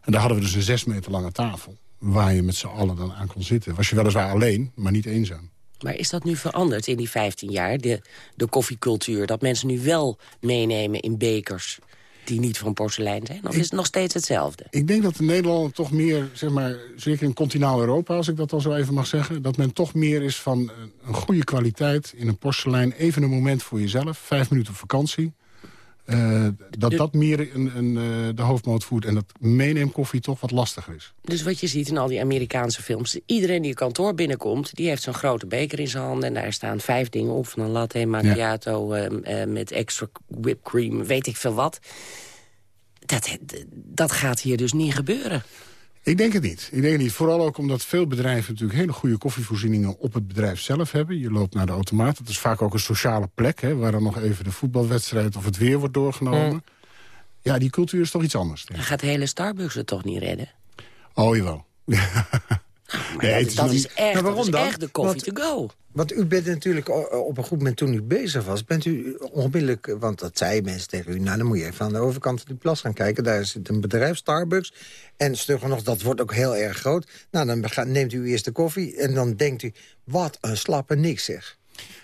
En daar hadden we dus een zes meter lange tafel waar je met z'n allen dan aan kon zitten. Was je weliswaar alleen, maar niet eenzaam. Maar is dat nu veranderd in die 15 jaar, de, de koffiecultuur? Dat mensen nu wel meenemen in bekers die niet van porselein zijn? Of is het nog steeds hetzelfde? Ik denk dat de Nederlander toch meer, zeg maar, zeker in continentaal Europa... als ik dat al zo even mag zeggen... dat men toch meer is van een goede kwaliteit in een porselein. Even een moment voor jezelf, vijf minuten vakantie. Uh, dat dat meer een, een, uh, de hoofdmoot voert en dat meeneemkoffie toch wat lastiger is. Dus wat je ziet in al die Amerikaanse films... iedereen die het kantoor binnenkomt, die heeft zo'n grote beker in zijn handen... en daar staan vijf dingen op, van een latte macchiato ja. uh, met extra whipped cream, weet ik veel wat. Dat, dat gaat hier dus niet gebeuren. Ik denk het niet. Ik denk het niet. Vooral ook omdat veel bedrijven natuurlijk hele goede koffievoorzieningen op het bedrijf zelf hebben. Je loopt naar de automaat. Dat is vaak ook een sociale plek, hè, waar dan nog even de voetbalwedstrijd of het weer wordt doorgenomen. Mm. Ja, die cultuur is toch iets anders. Dan gaat de hele Starbucks het toch niet redden? Oh, jawel. Maar nee, dat, is, dat is echt, waarom dat is echt de coffee to go. Want u bent natuurlijk op een goed moment toen u bezig was... bent u onmiddellijk, want dat zei mensen tegen u... nou, dan moet je even aan de overkant van die plas gaan kijken. Daar zit een bedrijf, Starbucks. En stugger nog, dat wordt ook heel erg groot. Nou, dan neemt u eerst de koffie en dan denkt u... wat een slappe niks, zeg.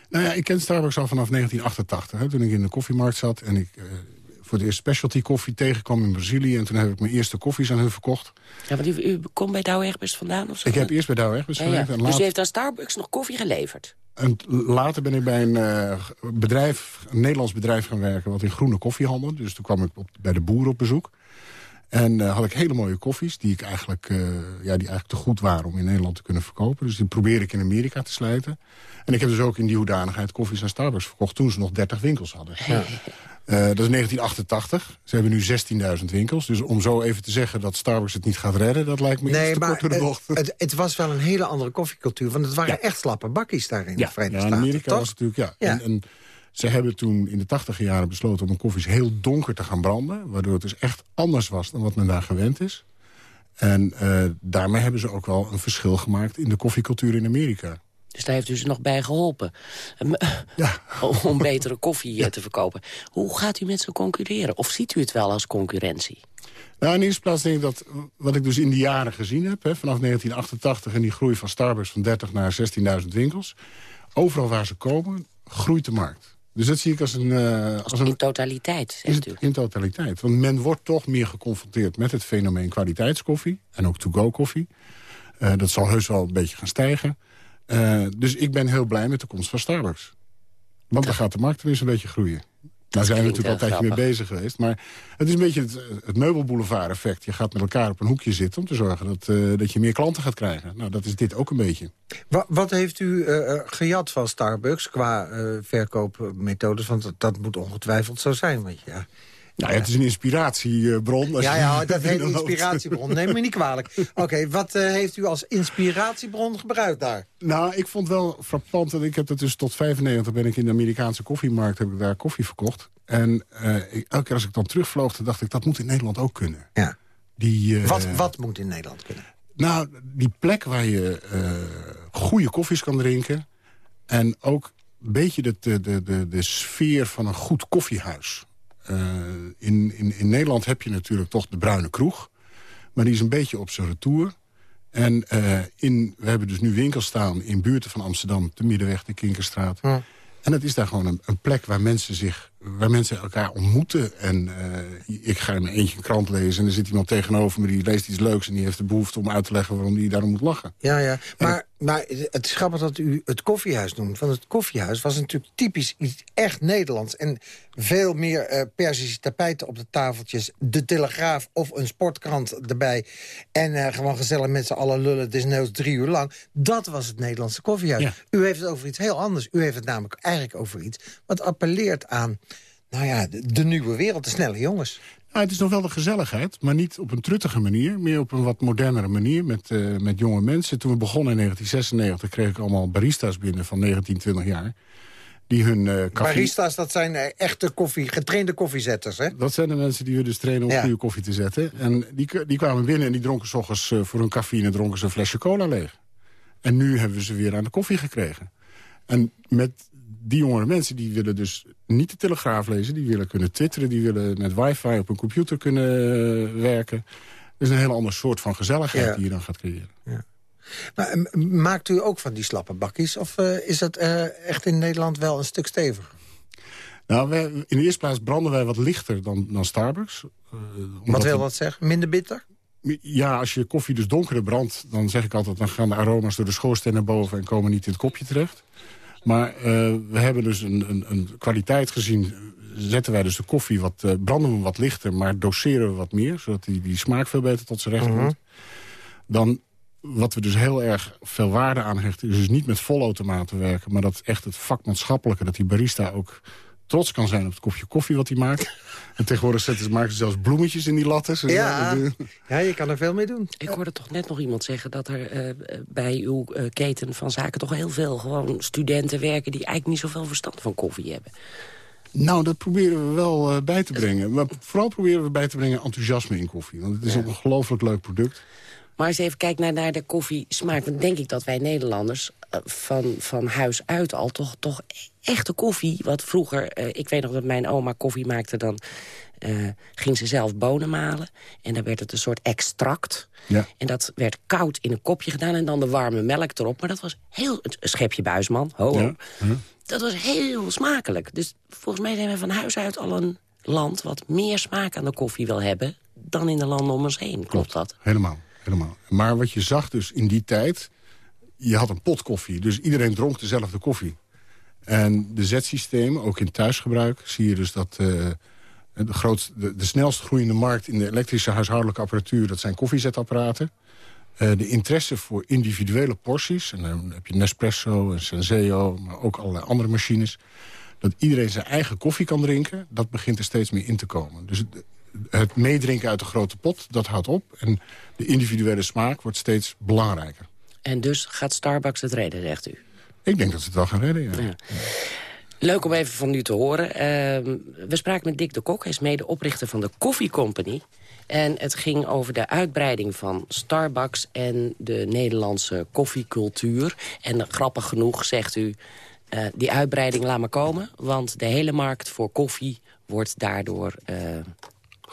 Nou ja, ik ken Starbucks al vanaf 1988, hè, toen ik in de koffiemarkt zat... en ik uh, voor de eerst specialty koffie tegenkwam in Brazilië... en toen heb ik mijn eerste koffies aan hun verkocht. Ja, want u, u komt bij Douwe Egberts vandaan of zo? Ik heb eerst bij Douwe Egberts ja, gewerkt. Ja. En dus u heeft aan Starbucks nog koffie geleverd? En later ben ik bij een uh, bedrijf, een Nederlands bedrijf gaan werken... wat in groene koffie handelde. Dus toen kwam ik op, bij de boeren op bezoek. En uh, had ik hele mooie koffies die, ik eigenlijk, uh, ja, die eigenlijk te goed waren om in Nederland te kunnen verkopen. Dus die probeer ik in Amerika te slijten. En ik heb dus ook in die hoedanigheid koffies aan Starbucks verkocht... toen ze nog 30 winkels hadden. Ja. Uh, dat is 1988. Ze hebben nu 16.000 winkels. Dus om zo even te zeggen dat Starbucks het niet gaat redden... dat lijkt me nee, iets te kort door de bocht. Het, het, was wel een hele andere koffiecultuur. Want het waren ja. echt slappe bakkies daar in ja. de Verenigde ja, Staten. in Amerika was het natuurlijk, ja. En, en, ze hebben toen in de 80 jaren besloten om hun koffies heel donker te gaan branden. Waardoor het dus echt anders was dan wat men daar gewend is. En uh, daarmee hebben ze ook wel een verschil gemaakt in de koffiecultuur in Amerika. Dus daar heeft u ze nog bij geholpen. Ja. Om betere koffie ja. te verkopen. Hoe gaat u met ze concurreren? Of ziet u het wel als concurrentie? Nou, in de eerste plaats denk ik dat wat ik dus in die jaren gezien heb... Hè, vanaf 1988 en die groei van Starbucks van 30 naar 16.000 winkels... overal waar ze komen, groeit de markt. Dus dat zie ik als een... Uh, als een in totaliteit, zegt u. In totaliteit. Want men wordt toch meer geconfronteerd met het fenomeen kwaliteitskoffie. En ook to-go koffie. Uh, dat zal heus wel een beetje gaan stijgen. Uh, dus ik ben heel blij met de komst van Starbucks. Want dan gaat de markt ineens een beetje groeien. Daar zijn we natuurlijk altijd mee bezig geweest. Maar het is een beetje het, het meubelboulevard-effect. Je gaat met elkaar op een hoekje zitten om te zorgen dat, uh, dat je meer klanten gaat krijgen. Nou, dat is dit ook een beetje. Wat, wat heeft u uh, gejat van Starbucks qua verkoopmethodes? Want dat, dat, moet ongetwijfeld zo zijn. Want ja, nou, ja, het is een inspiratiebron. Ja, ja, dat heet een inspiratiebron. Neem me niet kwalijk. Oké, wat uh, heeft u als inspiratiebron gebruikt daar? Nou, ik vond wel frappant. En ik heb dat dus tot 95 ben ik in de Amerikaanse koffiemarkt... heb ik daar koffie verkocht. En uh, ik, elke keer als ik dan terugvloog, dan dacht ik... dat moet in Nederland ook kunnen. Ja. Die, uh, wat, wat moet in Nederland kunnen? Nou, die plek waar je goede koffies kan drinken... en ook een beetje de, de, de, de sfeer van een goed koffiehuis... Uh, in, in, in Nederland heb je natuurlijk toch de bruine kroeg. Maar die is een beetje op zijn retour. En uh, in, we hebben dus nu winkels staan in buurten van Amsterdam... de Middenweg, de Kinkerstraat. Ja. En het is daar gewoon een, een, plek waar mensen, zich, waar mensen elkaar ontmoeten. En uh, ik ga in mijn eentje een krant lezen en er zit iemand tegenover me... die leest iets leuks en die heeft de behoefte om uit te leggen waarom hij daarom moet lachen. Ja, ja. Maar, maar het is grappig dat u het koffiehuis noemt. Want het koffiehuis was natuurlijk typisch iets echt Nederlands. En veel meer uh, Persische tapijten op de tafeltjes. De Telegraaf of een sportkrant erbij. En uh, gewoon gezellig met z'n allen lullen, desnoods drie uur lang. Dat was het Nederlandse koffiehuis. Ja. U heeft het over iets heel anders. U heeft het namelijk eigenlijk over iets wat appelleert aan... nou ja, de, de nieuwe wereld, de snelle jongens. Nou, het is nog wel de gezelligheid, maar niet op een truttige manier. Meer op een wat modernere manier met, uh, met jonge mensen. Toen we begonnen in 1996 kreeg ik allemaal barista's binnen van 19, 20 jaar. Die hun uh, koffie... Barista's, dat zijn uh, echte koffie, getrainde koffiezetters, hè? Dat zijn de mensen die we dus trainen om ja. goede koffie te zetten. En die, die kwamen binnen en die dronken s ochtends voor hun cafeïne dronken ze een flesje cola leeg. En nu hebben we ze weer aan de koffie gekregen. En met die jongere mensen die willen dus niet de telegraaf lezen. Die willen kunnen twitteren, die willen met wifi op een computer kunnen werken. Dat is een heel ander soort van gezelligheid ja. die je dan gaat creëren. Ja. Maar, eh, maakt u ook van die slappe bakjes? Of eh, is dat eh, echt in Nederland wel een stuk steviger? Nou, wij, in de eerste plaats branden wij wat lichter dan, dan Starbucks. Uh, wat wil dat zeggen? Minder bitter? Ja, als je koffie dus donkerder brandt... dan zeg ik altijd, dan gaan de aroma's door de schoorsteen naar boven... en komen niet in het kopje terecht. Maar we hebben dus een, een, een, kwaliteit gezien... zetten wij dus de koffie wat, uh, branden we wat lichter... maar doseren we wat meer, zodat die, die smaak veel beter tot zijn recht komt. Mhm. Dan wat we dus heel erg veel waarde aan hechten... is dus niet met volautomaten werken... maar dat echt het vakmanschappelijke... dat die barista ook trots kan zijn op het kopje koffie wat hij maakt. En tegenwoordig zetten ze, maken ze zelfs bloemetjes in die latten. Ja, ja, je kan er veel mee doen. Ik hoorde toch net nog iemand zeggen dat er uh, bij uw uh, keten van zaken... toch heel veel gewoon studenten werken die eigenlijk niet zoveel verstand van koffie hebben. Nou, dat proberen we wel uh, bij te brengen. Maar vooral proberen we bij te brengen enthousiasme in koffie. Want het is ja. een ongelooflijk leuk product. Maar als je even kijkt naar, naar de koffiesmaak... dan denk ik dat wij Nederlanders uh, van, van huis uit al toch, toch echte koffie... wat vroeger, uh, ik weet nog dat mijn oma koffie maakte... dan uh, ging ze zelf bonen malen. En dan werd het een soort extract. Ja. En dat werd koud in een kopje gedaan en dan de warme melk erop. Maar dat was heel... Een schepje buisman, ho. Ja. Dat was heel smakelijk. Dus volgens mij zijn we van huis uit al een land... wat meer smaak aan de koffie wil hebben dan in de landen om ons heen. Klopt, Klopt dat? Helemaal helemaal. Maar wat je zag dus in die tijd... je had een pot koffie, dus iedereen dronk dezelfde koffie. En de zetsystemen, ook in thuisgebruik... zie je dus dat uh, de, grootste, de, snelst groeiende markt... in de elektrische huishoudelijke apparatuur... dat zijn koffiezetapparaten. Uh, de interesse voor individuele porties... en dan heb je Nespresso en Senseo... maar ook allerlei andere machines... dat iedereen zijn eigen koffie kan drinken... dat begint er steeds meer in te komen. Dus het meedrinken uit de grote pot, dat houdt op. En de individuele smaak wordt steeds belangrijker. En dus gaat Starbucks het redden, zegt u? Ik denk dat ze het wel gaan redden, ja. ja. Leuk om even van u te horen. Uh, we spraken met Dick de Kok, hij is medeoprichter van de Coffee Company. En het ging over de uitbreiding van Starbucks en de Nederlandse koffiecultuur. En grappig genoeg zegt u, uh, die uitbreiding laat maar komen... want de hele markt voor koffie wordt daardoor uh,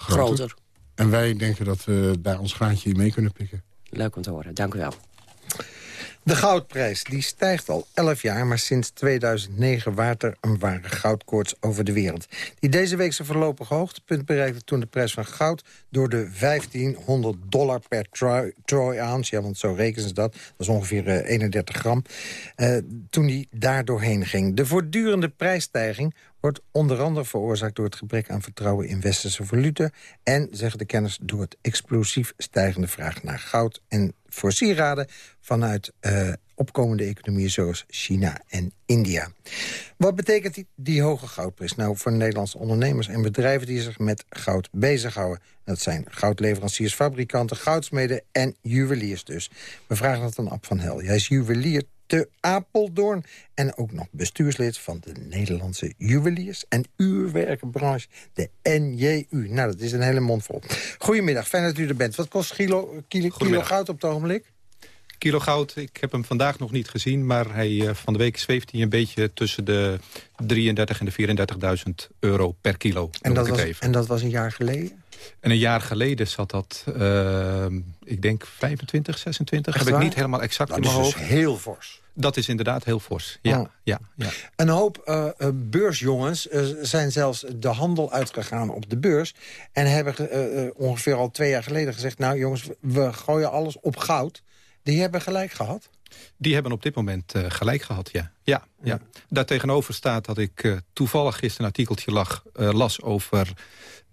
groter. groter. En wij denken dat we daar ons graantje in mee kunnen pikken. Leuk om te horen, dank u wel. De goudprijs die stijgt al 11 jaar, maar sinds 2009 waart er een ware goudkoorts over de wereld. Die deze week zijn voorlopig hoogtepunt bereikte toen de prijs van goud door de 1500 dollar per troy, troy ounce, ja, want zo rekenen ze dat, dat is ongeveer uh, 31 gram, uh, toen die daar doorheen ging. De voortdurende prijsstijging wordt onder andere veroorzaakt door het gebrek aan vertrouwen in westerse valuten... en, zeggen de kenners, door het explosief stijgende vraag naar goud en voor sieraden vanuit uh, opkomende economieën zoals China en India. Wat betekent die, hoge goudprijs nou voor Nederlandse ondernemers en bedrijven die zich met goud bezighouden? Dat zijn goudleveranciers, fabrikanten, goudsmeden en juweliers dus. We vragen dat aan Ab van Hel. Hij is juwelier te Apeldoorn. En ook nog bestuurslid van de Nederlandse juweliers- en uurwerkenbranche, de NJU. Nou, dat is een hele mond vol. Goedemiddag, fijn dat u er bent. Wat kost kilo, kilo, kilo goud op het ogenblik? Kilo goud, ik heb hem vandaag nog niet gezien... maar hij, van de week zweeft hij een beetje tussen de 33 en de 34.000 euro per kilo. En dat, was, en dat was een jaar geleden? En een jaar geleden zat dat, uh, ik denk 25, 26. Echt heb waar? ik niet helemaal exact nou, in mijn hoofd. Dat is heel fors. Dat is inderdaad heel fors, ja. Oh. ja, ja. Een hoop uh, uh, beursjongens uh, zijn zelfs de handel uitgegaan op de beurs... en hebben ongeveer al twee jaar geleden gezegd... nou jongens, we gooien alles op goud. Die hebben gelijk gehad? Die hebben op dit moment uh, gelijk gehad, ja. ja, ja. Daartegenover staat dat ik uh, toevallig gisteren een artikeltje lag, uh, las over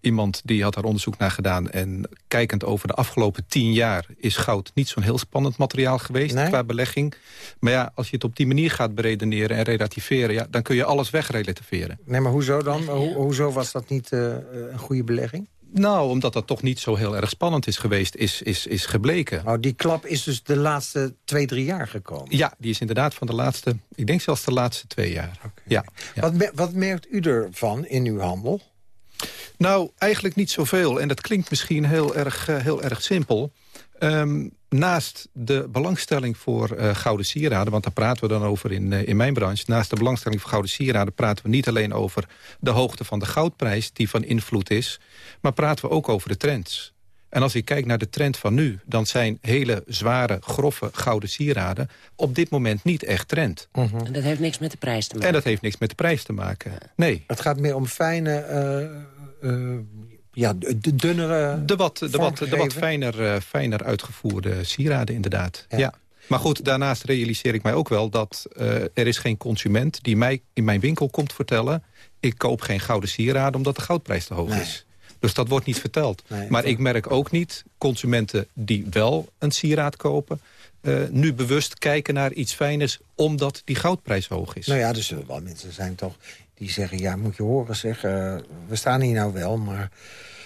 iemand die had daar onderzoek naar gedaan. En kijkend over de afgelopen tien jaar is goud niet zo'n heel spannend materiaal geweest nee? qua belegging. Maar ja, als je het op die manier gaat beredeneren en relativeren, ja, dan kun je alles wegrelativeren. Nee, maar hoezo dan? Ho hoezo was dat niet een goede belegging? Nou, omdat dat toch niet zo heel erg spannend is geweest, is, is, is gebleken. Oh, die klap is dus de laatste twee, drie jaar gekomen? Ja, die is inderdaad van de laatste, ik denk zelfs de laatste twee jaar. Okay. Ja, ja. Wat, me wat merkt u ervan in uw handel? Nou, eigenlijk niet zoveel. En dat klinkt misschien heel erg, uh, heel erg simpel. Um, naast de belangstelling voor uh, gouden sieraden... want daar praten we dan over in, uh, in mijn branche... naast de belangstelling voor gouden sieraden... praten we niet alleen over de hoogte van de goudprijs... die van invloed is, maar praten we ook over de trends. En als ik kijk naar de trend van nu... dan zijn hele zware, grove gouden sieraden... op dit moment niet echt trend. En dat heeft niks met de prijs te maken? En dat heeft niks met de prijs te maken. Nee. Het gaat meer om fijne... eh, eh, ja, de dunnere De wat, de wat, de wat fijner, eh, fijner uitgevoerde sieraden, inderdaad. Ja. Maar goed, daarnaast realiseer ik mij ook wel dat eh, er is geen consument... die mij in mijn winkel komt vertellen... ik koop geen gouden sieraden omdat de goudprijs te hoog is. Dus dat wordt niet verteld. Nee, maar ik merk ook niet consumenten die wel een sieraad kopen... eh, nu bewust kijken naar iets fijners omdat die goudprijs hoog is. Nou ja, zullen wel mensen zijn toch die zeggen... ja, moet je horen zeg, eh, we staan hier nou wel, maar...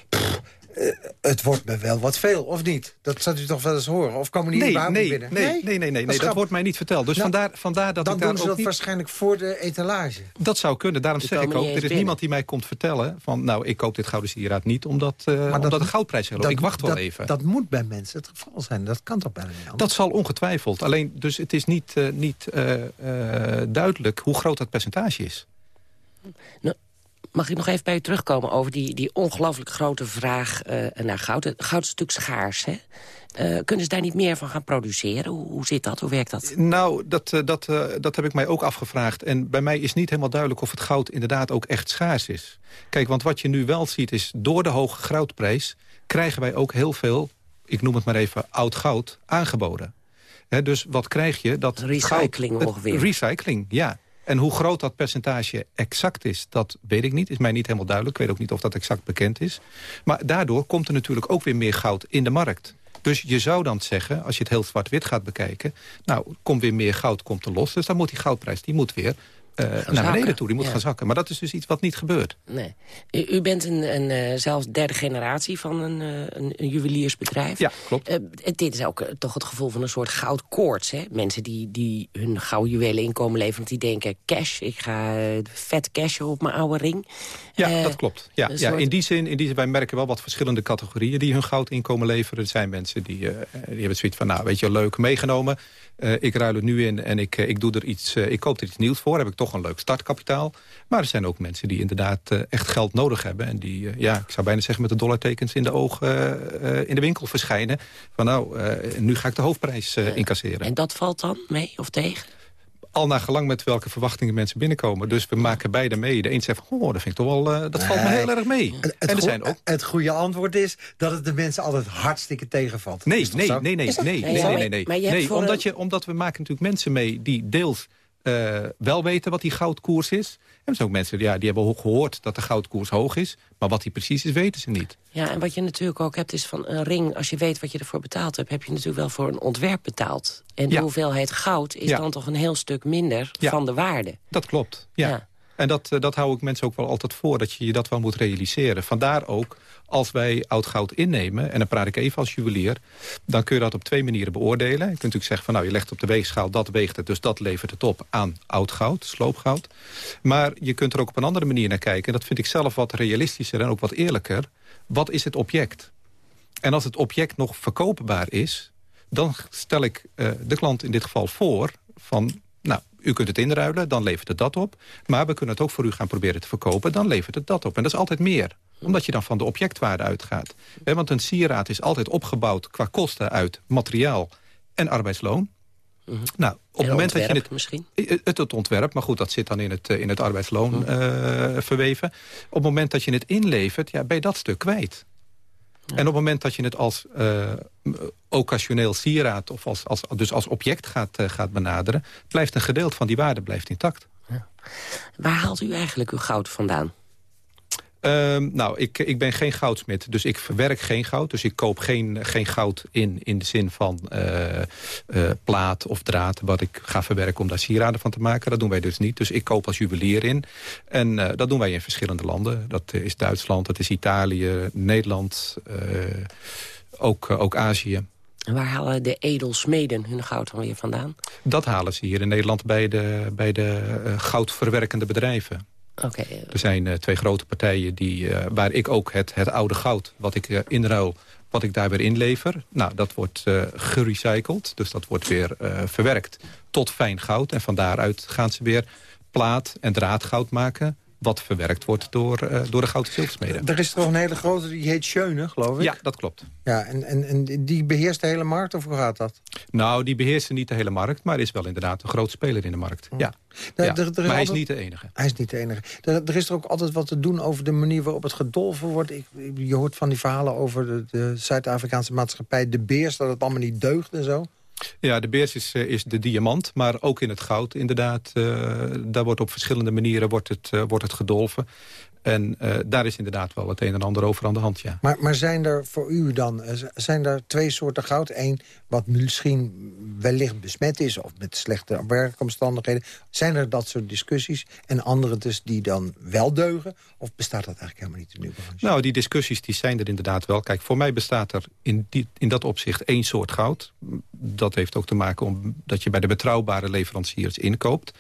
pff, eh, het wordt me wel wat veel, of niet? Dat zat u toch wel eens horen? Of komen die Nee, überhaupt nee, niet binnen? nee, nee, nee, nee, nee, dat wordt mij niet verteld. Dus Nou, vandaar, vandaar dat Dan ik daar doen ze ook dat niet... waarschijnlijk voor de etalage. Dat zou kunnen. Daarom zeg ik ook, er is niemand die mij komt vertellen... van nou, ik koop dit gouden sieraad niet omdat, eh, omdat de goudprijs heel. Ik wacht wel dat, even. Dat moet bij mensen het geval zijn. Dat kan toch bijna niet anders? Dat zal ongetwijfeld. Alleen, dus het is niet, niet eh, eh, duidelijk hoe groot dat percentage is. Mag ik nog even bij u terugkomen over die, die ongelooflijk grote vraag eh, naar goud? Goud is natuurlijk schaars, hè? Eh, kunnen ze daar niet meer van gaan produceren? Hoe, hoe zit dat? Hoe werkt dat? Nou, dat, eh, dat, dat heb ik mij ook afgevraagd. En bij mij is niet helemaal duidelijk of het goud inderdaad ook echt schaars is. Kijk, want wat je nu wel ziet is, door de hoge goudprijs... krijgen wij ook heel veel, ik noem het maar even, oud goud aangeboden. Dus wat krijg je? Dat Recycling goud, ongeveer. Recycling, ja. En hoe groot dat percentage exact is, dat weet ik niet. Is mij niet helemaal duidelijk. Ik weet ook niet of dat exact bekend is. Maar daardoor komt er natuurlijk ook weer meer goud in de markt. Dus je zou dan zeggen, als je het heel zwart-wit gaat bekijken... nou, komt weer meer goud komt er los. Dus dan moet die goudprijs die moet weer eh, naar beneden toe. Die moet ja. gaan zakken. Maar dat is dus iets wat niet gebeurt. Nee. U, u bent een, een eh, zelfs derde generatie van een, eh, een, een juweliersbedrijf. Ja, klopt. Dit is ook toch het gevoel van een soort goudkoorts. Hè? Mensen die, die hun gouden juwelen inkomen leveren... die denken, cash, ik ga vet cashen op mijn oude ring. Ja, dat klopt. Ja, ja, in, die zin, in die zin, wij merken wel wat verschillende categorieën... die hun goud inkomen leveren. Er zijn mensen die, die hebben zoiets van, nou, weet je, leuk meegenomen. Ik ruil het nu in en ik, ik, doe er iets, ik koop er iets nieuws voor. Heb ik toch een leuk startkapitaal. Maar er zijn ook mensen die inderdaad eh, echt geld nodig hebben. En die, eh, ja, ik zou bijna zeggen met de dollartekens in de ogen eh, eh, in de winkel verschijnen. Van nou, eh, nu ga ik de hoofdprijs eh, incasseren. En dat valt dan mee of tegen? Al naar gelang met welke verwachtingen mensen binnenkomen. Dus we maken beide mee. De een zegt van, oh, dat vind ik toch wel, eh, dat valt me Nee. heel erg mee. Het, en er zijn ook het goede antwoord is dat het de mensen altijd hartstikke tegenvalt. Nee, toch nee, nee, nee, nee, nee, nee, nee, nee. Hebt Nee, voor omdat, een- je, omdat we maken natuurlijk mensen mee die deels eh, wel weten wat die goudkoers is. En er zijn ook mensen ja, die hebben gehoord dat de goudkoers hoog is. Maar wat die precies is, weten ze niet. Ja, en wat je natuurlijk ook hebt is van een ring... als je weet wat je ervoor betaald hebt... heb je natuurlijk wel voor een ontwerp betaald. En de Ja. hoeveelheid goud is Ja. dan toch een heel stuk minder Ja. van de waarde. Dat klopt, ja. En dat, eh, dat hou ik mensen ook wel altijd voor, dat je je dat wel moet realiseren. Vandaar ook, als wij oud goud innemen... en dan praat ik even als juwelier... dan kun je dat op twee manieren beoordelen. Je kunt natuurlijk zeggen van, nou, je legt op de weegschaal... dat weegt het, dus dat levert het op aan oud goud, sloopgoud. Maar je kunt er ook op een andere manier naar kijken. En dat vind ik zelf wat realistischer en ook wat eerlijker. Wat is het object? En als het object nog verkoopbaar is... dan stel ik eh, de klant in dit geval voor van... nou, u kunt het inruilen, dan levert het dat op. Maar we kunnen het ook voor u gaan proberen te verkopen, dan levert het dat op. En dat is altijd meer, omdat je dan van de objectwaarde uitgaat. Want een sieraad is altijd opgebouwd qua kosten uit materiaal en arbeidsloon. Nou, op het moment dat je ontwerp het misschien? het, het, het ontwerp, maar goed, dat zit dan in het, eh, in het arbeidsloon eh, verweven. Op het moment dat je het inlevert, ja, ben je dat stuk kwijt. En op het moment dat je het als eh, occasioneel sieraad... of als, als, dus als object gaat, eh, gaat benaderen... blijft een gedeelte van die waarde blijft intact. Waar haalt u eigenlijk uw goud vandaan? Ehm, nou, ik, ik ben geen goudsmid, dus ik verwerk geen goud. Dus ik koop geen, geen goud in, in de zin van eh, eh, plaat of draad... wat ik ga verwerken om daar sieraden van te maken. Dat doen wij dus niet. Dus ik koop als juwelier in. En eh, dat doen wij in verschillende landen. Dat is Duitsland, dat is Italië, Nederland, ook, ook Azië. En waar halen de edelsmeden hun goud dan weer vandaan? Dat halen ze hier in Nederland bij de, bij de goudverwerkende bedrijven. Er zijn eh, twee grote partijen die, eh, waar ik ook het, het oude goud... wat ik eh, inruil, wat ik daar weer inlever... nou, dat wordt gerecycled. Dus dat wordt weer verwerkt tot fijn goud. En van daaruit gaan ze weer plaat en draadgoud maken... wat verwerkt wordt door, uh, door de goud- en zilversmeden. Er is toch een hele grote, die heet Schöne, geloof ik? Ja, dat klopt. Ja, en, en, en die beheerst de hele markt, of hoe gaat dat? Nou, die beheerst niet de hele markt, maar is wel inderdaad een groot speler in de markt. Oh. Ja. Nou, ja. er- er maar hij is niet de enige. Hij is niet de enige. Er, er is er ook altijd wat te doen over de manier waarop het gedolven wordt. Ik, je hoort van die verhalen over de, de Zuid-Afrikaanse maatschappij, de beers, dat het allemaal niet deugt en zo. Ja, de beers is, eh, is de diamant, maar ook in het goud inderdaad. eh, daar wordt op verschillende manieren wordt het, eh, wordt het gedolven. En eh, daar is inderdaad wel het een en ander over aan de hand, ja. Maar, maar zijn er voor u dan eh, zijn er twee soorten goud? Eén wat misschien wellicht besmet is of met slechte werkomstandigheden. Zijn er dat soort discussies? En andere dus die dan wel deugen? Of bestaat dat eigenlijk helemaal niet in uw branche? Nou, die discussies die zijn er inderdaad wel. Kijk, voor mij bestaat er in, die, in dat opzicht één soort goud. Dat heeft ook te maken om dat je bij de betrouwbare leveranciers inkoopt.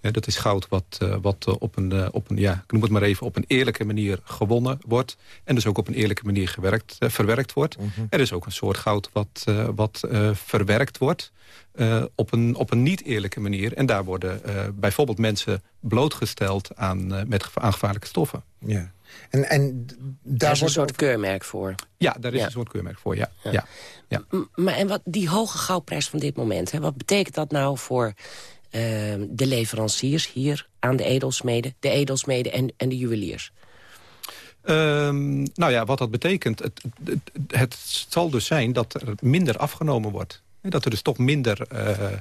Eh, dat is goud wat, wat op, een, op een, ja, ik noem het maar even, op een eerlijke manier gewonnen wordt. En dus ook op een eerlijke manier gewerkt, eh, verwerkt wordt. Er is ook een soort goud wat, eh, wat eh, verwerkt wordt. eh, op een, op een niet eerlijke manier. En daar worden eh, bijvoorbeeld mensen blootgesteld aan, eh, met geva- aan gevaarlijke stoffen. Ja. En, en Daar daar is een soort keurmerk voor. Ja, daar is Ja. een soort keurmerk voor, ja. ja. ja. M- Maar en wat, die hoge goudprijs van dit moment, hè, wat betekent dat nou voor de leveranciers hier aan de edelsmeden, de edelsmeden en, en de juweliers? Ehm, nou ja, wat dat betekent, het, het, het zal dus zijn dat er minder afgenomen wordt. Dat er dus toch minder, eh, eh,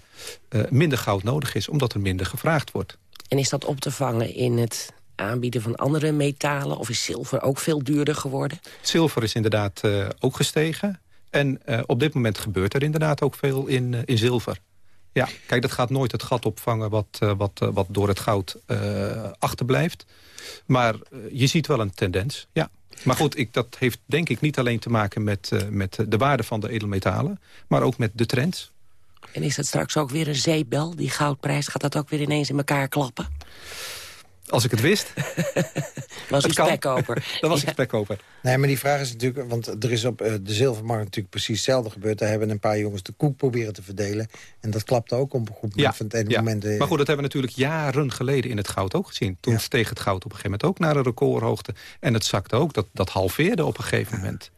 minder goud nodig is, omdat er minder gevraagd wordt. En is dat op te vangen in het aanbieden van andere metalen? Of is zilver ook veel duurder geworden? Zilver is inderdaad eh, ook gestegen. En op dit moment gebeurt er inderdaad ook veel in, in zilver. Ja, kijk, dat gaat nooit het gat opvangen wat, eh, wat, eh, wat door het goud eh, achterblijft. Maar je ziet wel een tendens, ja. Maar goed, ik, dat heeft denk ik niet alleen te maken met, met de waarde van de edelmetalen... maar ook met de trends. En is dat straks ook weer een zeepbel, die goudprijs? Gaat dat ook weer ineens in elkaar klappen? Als ik het wist. Was kan. spekkoper? Dat was ik spekkoper. Nee, maar die vraag is natuurlijk... want er is op eh, de zilvermarkt natuurlijk precies hetzelfde gebeurd. Daar hebben een paar jongens de koek proberen te verdelen. En dat klapte ook op een goed moment van het ene ja. moment... eh, Maar goed, dat hebben we natuurlijk jaren geleden in het goud ook gezien. Toen steeg het goud op een gegeven moment ook naar een recordhoogte. En het zakte ook, dat, dat halveerde op een gegeven moment.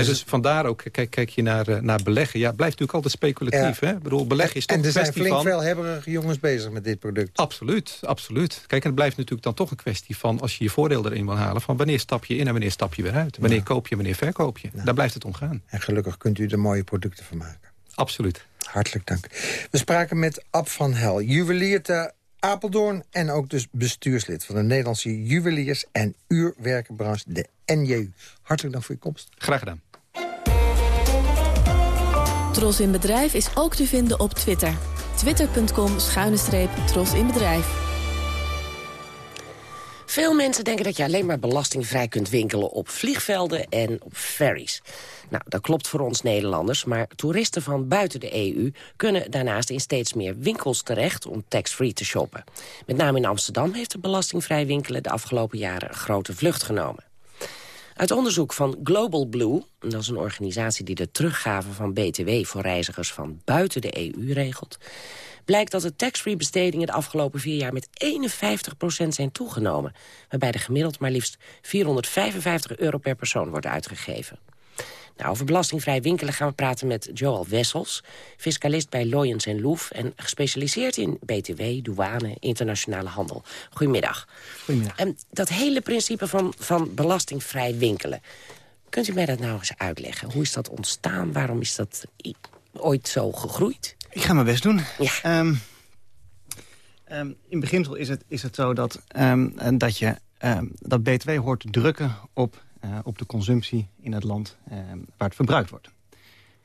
En dus vandaar ook, kijk, kijk je naar, eh, naar beleggen. Ja, het blijft natuurlijk altijd speculatief. Ja. Hè? Ik bedoel, beleggen is toch en er een zijn kwestie flink van... veel hebberige jongens bezig met dit product. Absoluut, absoluut. Kijk, en het blijft natuurlijk dan toch een kwestie van... als je je voordeel erin wil halen, van wanneer stap je in en wanneer stap je weer uit. Wanneer koop je, wanneer verkoop je. Daar blijft het om gaan. En gelukkig kunt u er mooie producten van maken. Absoluut. Hartelijk dank. We spraken met Ab van Hel, juwelier te Apeldoorn... en ook dus bestuurslid van de Nederlandse juweliers- en uurwerkenbranche, de NJU. Hartelijk dank voor je komst. Graag gedaan. Tros in Bedrijf is ook te vinden op Twitter. Twitter.com schuine Tros in Bedrijf. Veel mensen denken dat je alleen maar belastingvrij kunt winkelen op vliegvelden en op ferries. Nou, dat klopt voor ons Nederlanders, maar toeristen van buiten de EU... kunnen daarnaast in steeds meer winkels terecht om tax-free te shoppen. Met name in Amsterdam heeft het belastingvrij winkelen de afgelopen jaren een grote vlucht genomen. Uit onderzoek van Global Blue, dat is een organisatie die de teruggave van BTW voor reizigers van buiten de EU regelt, blijkt dat de tax-free bestedingen de afgelopen vier jaar met 51% zijn toegenomen, waarbij er gemiddeld maar liefst 455 euro per persoon wordt uitgegeven. Nou, over belastingvrij winkelen gaan we praten met Joel Wessels... fiscalist bij Loyens Loef en gespecialiseerd in BTW, douane, internationale handel. Goedemiddag. Goedemiddag. En dat hele principe van, van belastingvrij winkelen... kunt u mij dat nou eens uitleggen? Hoe is dat ontstaan? Waarom is dat ooit zo gegroeid? Ik ga mijn best doen. Ehm, ehm, in beginsel is het, is het zo dat, ehm, en dat, je, ehm, dat BTW hoort te drukken op, op de consumptie in het land ehm, waar het verbruikt wordt.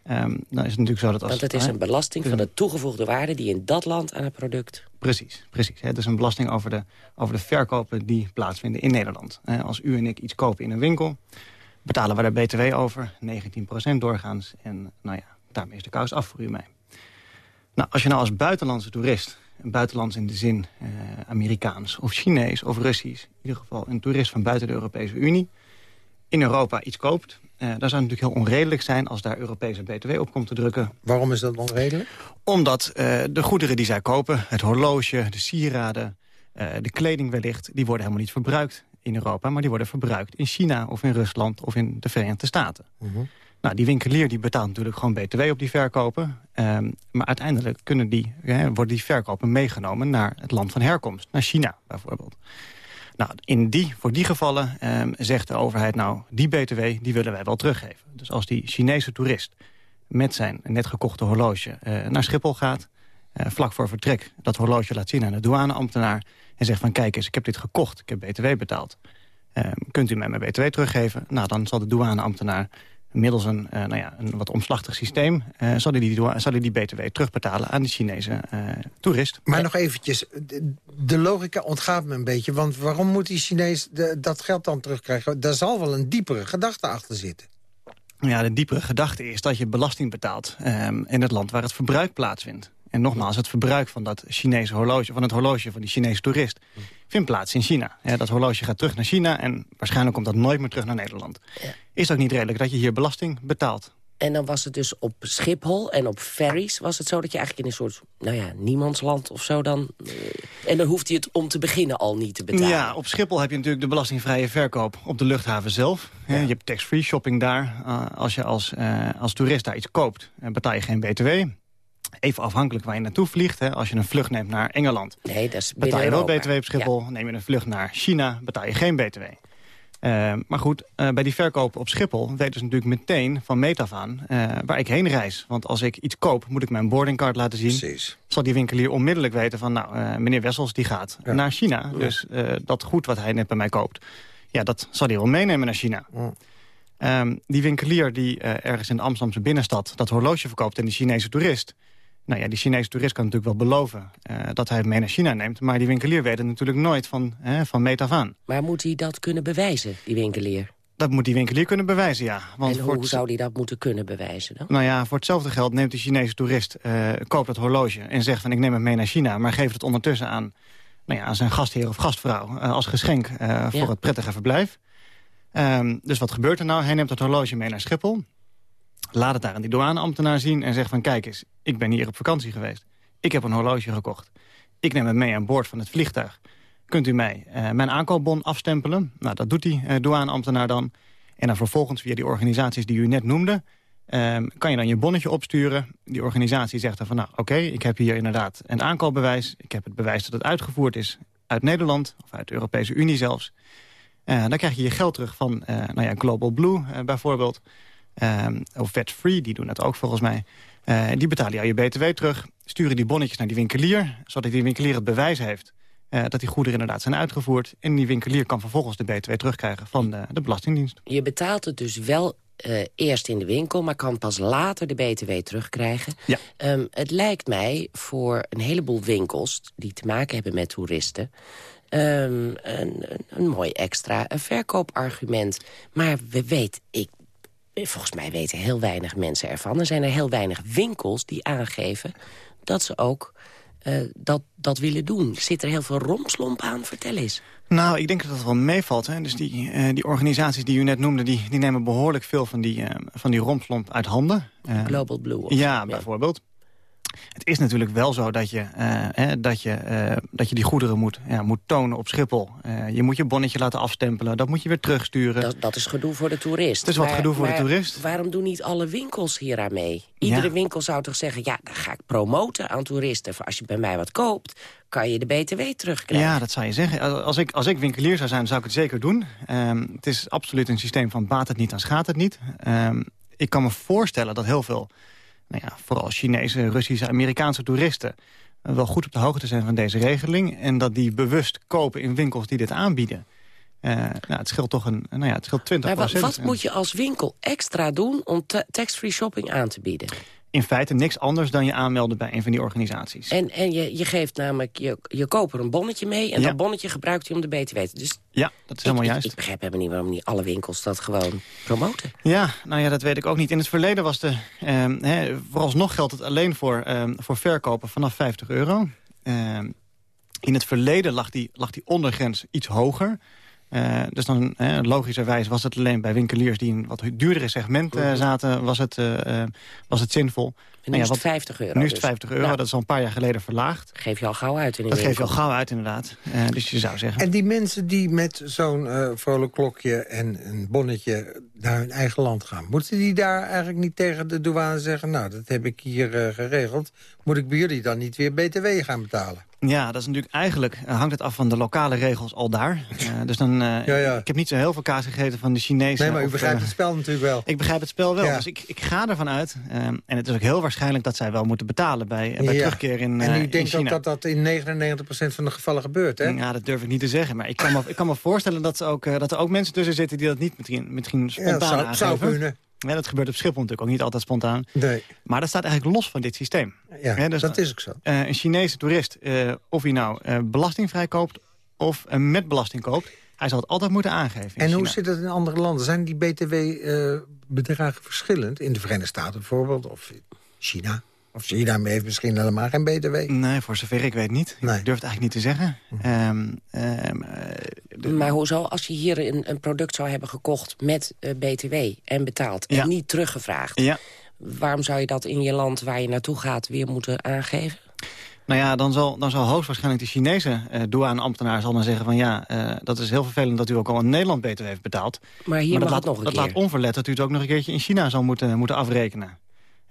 Ehm, dan is het natuurlijk zo dat als... Want het is een belasting van de toegevoegde waarde... die in dat land aan het product... Precies, precies. Het is een belasting over de, over de verkopen die plaatsvinden in Nederland. Eh, Als u en ik iets kopen in een winkel, betalen we daar BTW over, 19% doorgaans. En nou ja, daarmee is de kous af voor u mij. Nou, als je nou als buitenlandse toerist, een buitenlands in de zin eh, Amerikaans of Chinees of Russisch, in ieder geval een toerist van buiten de Europese Unie, in Europa iets koopt, eh, dan zou het natuurlijk heel onredelijk zijn als daar Europese BTW op komt te drukken. Waarom is dat onredelijk? Omdat eh, de goederen die zij kopen, het horloge, de sieraden... de kleding wellicht, die worden helemaal niet verbruikt in Europa... maar die worden verbruikt in China of in Rusland of in de Verenigde Staten. Mhm. Nou, die winkelier die betaalt natuurlijk gewoon btw op die verkopen. Ehm, maar uiteindelijk kunnen die, worden die verkopen meegenomen naar het land van herkomst. Naar China bijvoorbeeld. Nou, in die, voor die gevallen ehm, zegt de overheid... nou, die btw die willen wij wel teruggeven. Dus als die Chinese toerist met zijn net gekochte horloge uh, naar Schiphol gaat... Uh, vlak voor vertrek dat horloge laat zien aan de douaneambtenaar... en zegt van kijk eens, ik heb dit gekocht, ik heb btw betaald. Uh, kunt u mij mijn btw teruggeven? Nou, dan zal de douaneambtenaar middels een, uh, nou ja, een wat omslachtig systeem... Uh, die, die btw terugbetalen aan de Chinese uh, toerist. Maar nog eventjes, de, de, logica ontgaat me een beetje. Want waarom moet die Chinees de, dat geld dan terugkrijgen? Daar zal wel een diepere gedachte achter zitten. Ja, de diepere gedachte is dat je belasting betaalt... Um, in het land waar het verbruik plaatsvindt. En nogmaals, het verbruik van, dat Chinese horloge, van het horloge van die Chinese toerist... vindt plaats in China. Ja, dat horloge gaat terug naar China en waarschijnlijk komt dat nooit meer terug naar Nederland. Ja. Is het ook niet redelijk dat je hier belasting betaalt? En dan was het dus op Schiphol en op ferries was het zo dat je eigenlijk in een soort, nou ja, niemandsland of zo dan... Uh, en dan hoeft hij het om te beginnen al niet te betalen. Ja, op Schiphol heb je natuurlijk de belastingvrije verkoop op de luchthaven zelf. Ja. Je hebt tax-free shopping daar. Uh, als je als, uh, als toerist daar iets koopt, betaal je geen btw. Even afhankelijk waar je naartoe vliegt. Hè. Als je een vlucht neemt naar Engeland, nee, dat is betaal je wel btw op Schiphol. Ja. Neem je een vlucht naar China, betaal je geen btw. Uh, maar goed, uh, bij die verkoop op Schiphol weten ze natuurlijk meteen van meet af aan uh, waar ik heen reis. Want als ik iets koop, moet ik mijn boardingcard laten zien. Precies. Zal die winkelier onmiddellijk weten van, nou, meneer Wessels die gaat ja. naar China. Ja. Dus dat goed wat hij net bij mij koopt, ja, dat zal hij wel meenemen naar China. Um, die winkelier die ergens in de Amsterdamse binnenstad dat horloge verkoopt en die Chinese toerist... Nou ja, die Chinese toerist kan natuurlijk wel beloven uh, dat hij het mee naar China neemt. Maar die winkelier weet het natuurlijk nooit van, uh, van meet af aan. Maar moet hij dat kunnen bewijzen, die winkelier? Dat moet die winkelier kunnen bewijzen, ja. Want en hoe zou hij dat moeten kunnen bewijzen dan? Nou ja, voor hetzelfde geld neemt de Chinese toerist, uh, koopt dat horloge... en zegt van ik neem het mee naar China, maar geeft het ondertussen aan... Nou ja, aan zijn gastheer of gastvrouw als geschenk voor het prettige verblijf. Um, dus wat gebeurt er nou? Hij neemt het horloge mee naar Schiphol laat het daar aan die douaneambtenaar zien en zegt van... kijk eens, ik ben hier op vakantie geweest. Ik heb een horloge gekocht. Ik neem het mee aan boord van het vliegtuig. Kunt u mij uh, mijn aankoopbon afstempelen? Nou, dat doet die uh, douaneambtenaar dan. En dan vervolgens via die organisaties die u net noemde... Uh, kan je dan je bonnetje opsturen. Die organisatie zegt dan van, nou oké, ik heb hier inderdaad een aankoopbewijs. Ik heb het bewijs dat het uitgevoerd is uit Nederland, of uit de Europese Unie zelfs. Uh, dan krijg je je geld terug van nou ja, Global Blue bijvoorbeeld... Um, of Vet Free, die doen dat ook volgens mij. Uh, die betalen jou je btw terug, sturen die bonnetjes naar die winkelier... zodat die winkelier het bewijs heeft uh, dat die goederen inderdaad zijn uitgevoerd. En die winkelier kan vervolgens de btw terugkrijgen van de, de Belastingdienst. Je betaalt het dus wel uh, eerst in de winkel, maar kan pas later de btw terugkrijgen. Ja. Um, het lijkt mij voor een heleboel winkels die te maken hebben met toeristen... Um, een, een, mooi extra verkoopargument. Maar we weten, ik volgens mij weten heel weinig mensen ervan. Er zijn er heel weinig winkels die aangeven dat ze ook uh, dat, dat willen doen. Zit er heel veel romslomp aan? Vertel eens. Nou, ik denk dat dat wel meevalt. Hè. Dus die, uh, die organisaties die u net noemde... die, die nemen behoorlijk veel van die, uh, van die romslomp uit handen. Global Blue. Ja, ja, bijvoorbeeld. Het is natuurlijk wel zo dat je, uh, hè, dat je, uh, dat je die goederen moet, ja, moet tonen op Schiphol. Uh, je moet je bonnetje laten afstempelen, dat moet je weer terugsturen. Dat, dat is gedoe voor de toerist. Het is wat gedoe voor de toerist. waarom doen niet alle winkels hier aan mee? Iedere ja. winkel zou toch zeggen, ja, dan ga ik promoten aan toeristen. Als je bij mij wat koopt, kan je de BTW terugkrijgen. Ja, dat zou je zeggen. Als ik, als ik winkelier zou zijn, zou ik het zeker doen. Um, het is absoluut een systeem van baat het niet, dan schaadt het niet. Um, ik kan me voorstellen dat heel veel nou ja, vooral Chinese, Russische, Amerikaanse toeristen... wel goed op de hoogte zijn van deze regeling... en dat die bewust kopen in winkels die dit aanbieden. Uh, nou, het scheelt toch een, nou ja, het scheelt 20 Maar wat, wat moet je als winkel extra doen om tax-free shopping aan te bieden? In feite niks anders dan je aanmelden bij een van die organisaties. En, en je, je geeft namelijk, je, je koopt er een bonnetje mee... en ja. dat bonnetje gebruikt u om de BTW te dus Ja, dat is helemaal ik, juist. Ik, ik begrijp helemaal niet waarom niet alle winkels dat gewoon promoten. Ja, nou ja, dat weet ik ook niet. In het verleden was de... Um, hè, vooralsnog geldt het alleen voor, um, voor verkopen vanaf 50 euro. Um, in het verleden lag die, lag die ondergrens iets hoger... Uh, dus dan uh, logischerwijs was het alleen bij winkeliers die in een wat duurdere segment uh, zaten, was het, was het zinvol. En nu is het 50 euro. Nu is het 50 dus. euro, Nou. dat is al een paar jaar geleden verlaagd. Geef je al gauw uit in de Dat geef je al gauw uit inderdaad. Eh, dus je zou zeggen... En die mensen die met zo'n eh, vrolijk klokje en een bonnetje naar hun eigen land gaan... moeten die daar eigenlijk niet tegen de douane zeggen... nou, dat heb ik hier eh, geregeld. Moet ik bij jullie dan niet weer BTW gaan betalen? Ja, dat is natuurlijk eigenlijk eh, hangt het af van de lokale regels al daar. Eh, dus dan, Ja, ja. Ik heb niet zo heel veel kaas gegeten van de Chinezen. Nee, maar u of, begrijpt het spel natuurlijk wel. Ik begrijp het spel wel. Ja. Dus ik, ik ga ervan uit. en het is ook heel waarschijnlijk dat zij wel moeten betalen bij, bij Ja. terugkeer in, en u denkt ook dat dat in 99% van de gevallen gebeurt, hè? Ja, dat durf ik niet te zeggen. Maar ik kan me, ik kan me voorstellen dat, ze ook, dat er ook mensen tussen zitten... die dat niet misschien, misschien spontaan zou- aangeven. zou kunnen. Ja, dat gebeurt op Schiphol natuurlijk ook niet altijd spontaan. Nee. Maar dat staat eigenlijk los van dit systeem. Ja, dus dat is ook zo. eh, een Chinese toerist, eh, of hij nou eh, belastingvrij koopt... of met belasting koopt, hij zal het altijd moeten aangeven. En hoe zit dat in andere landen? Zijn die BTW-bedragen verschillend? In de Verenigde Staten bijvoorbeeld, of in China? Of China heeft misschien helemaal geen BTW? Nee, voor zover ik weet niet. Ik durf het eigenlijk niet te zeggen. Hm. Ehm, ehm, eh, Maar hoezo, als je hier een, een product zou hebben gekocht met eh, BTW en betaald... en Ja. niet teruggevraagd... Ja. waarom zou je dat in je land waar je naartoe gaat weer moeten aangeven? Nou ja, dan zal, dan zal hoogstwaarschijnlijk de Chinese eh douaneambtenaar zal dan zeggen van ja, eh, dat is heel vervelend dat u ook al in Nederland BTW heeft betaald. Maar hier dat mag laat, het nog een dat keer. laat onverlet dat u het ook nog een keertje in China zal moeten, moeten afrekenen.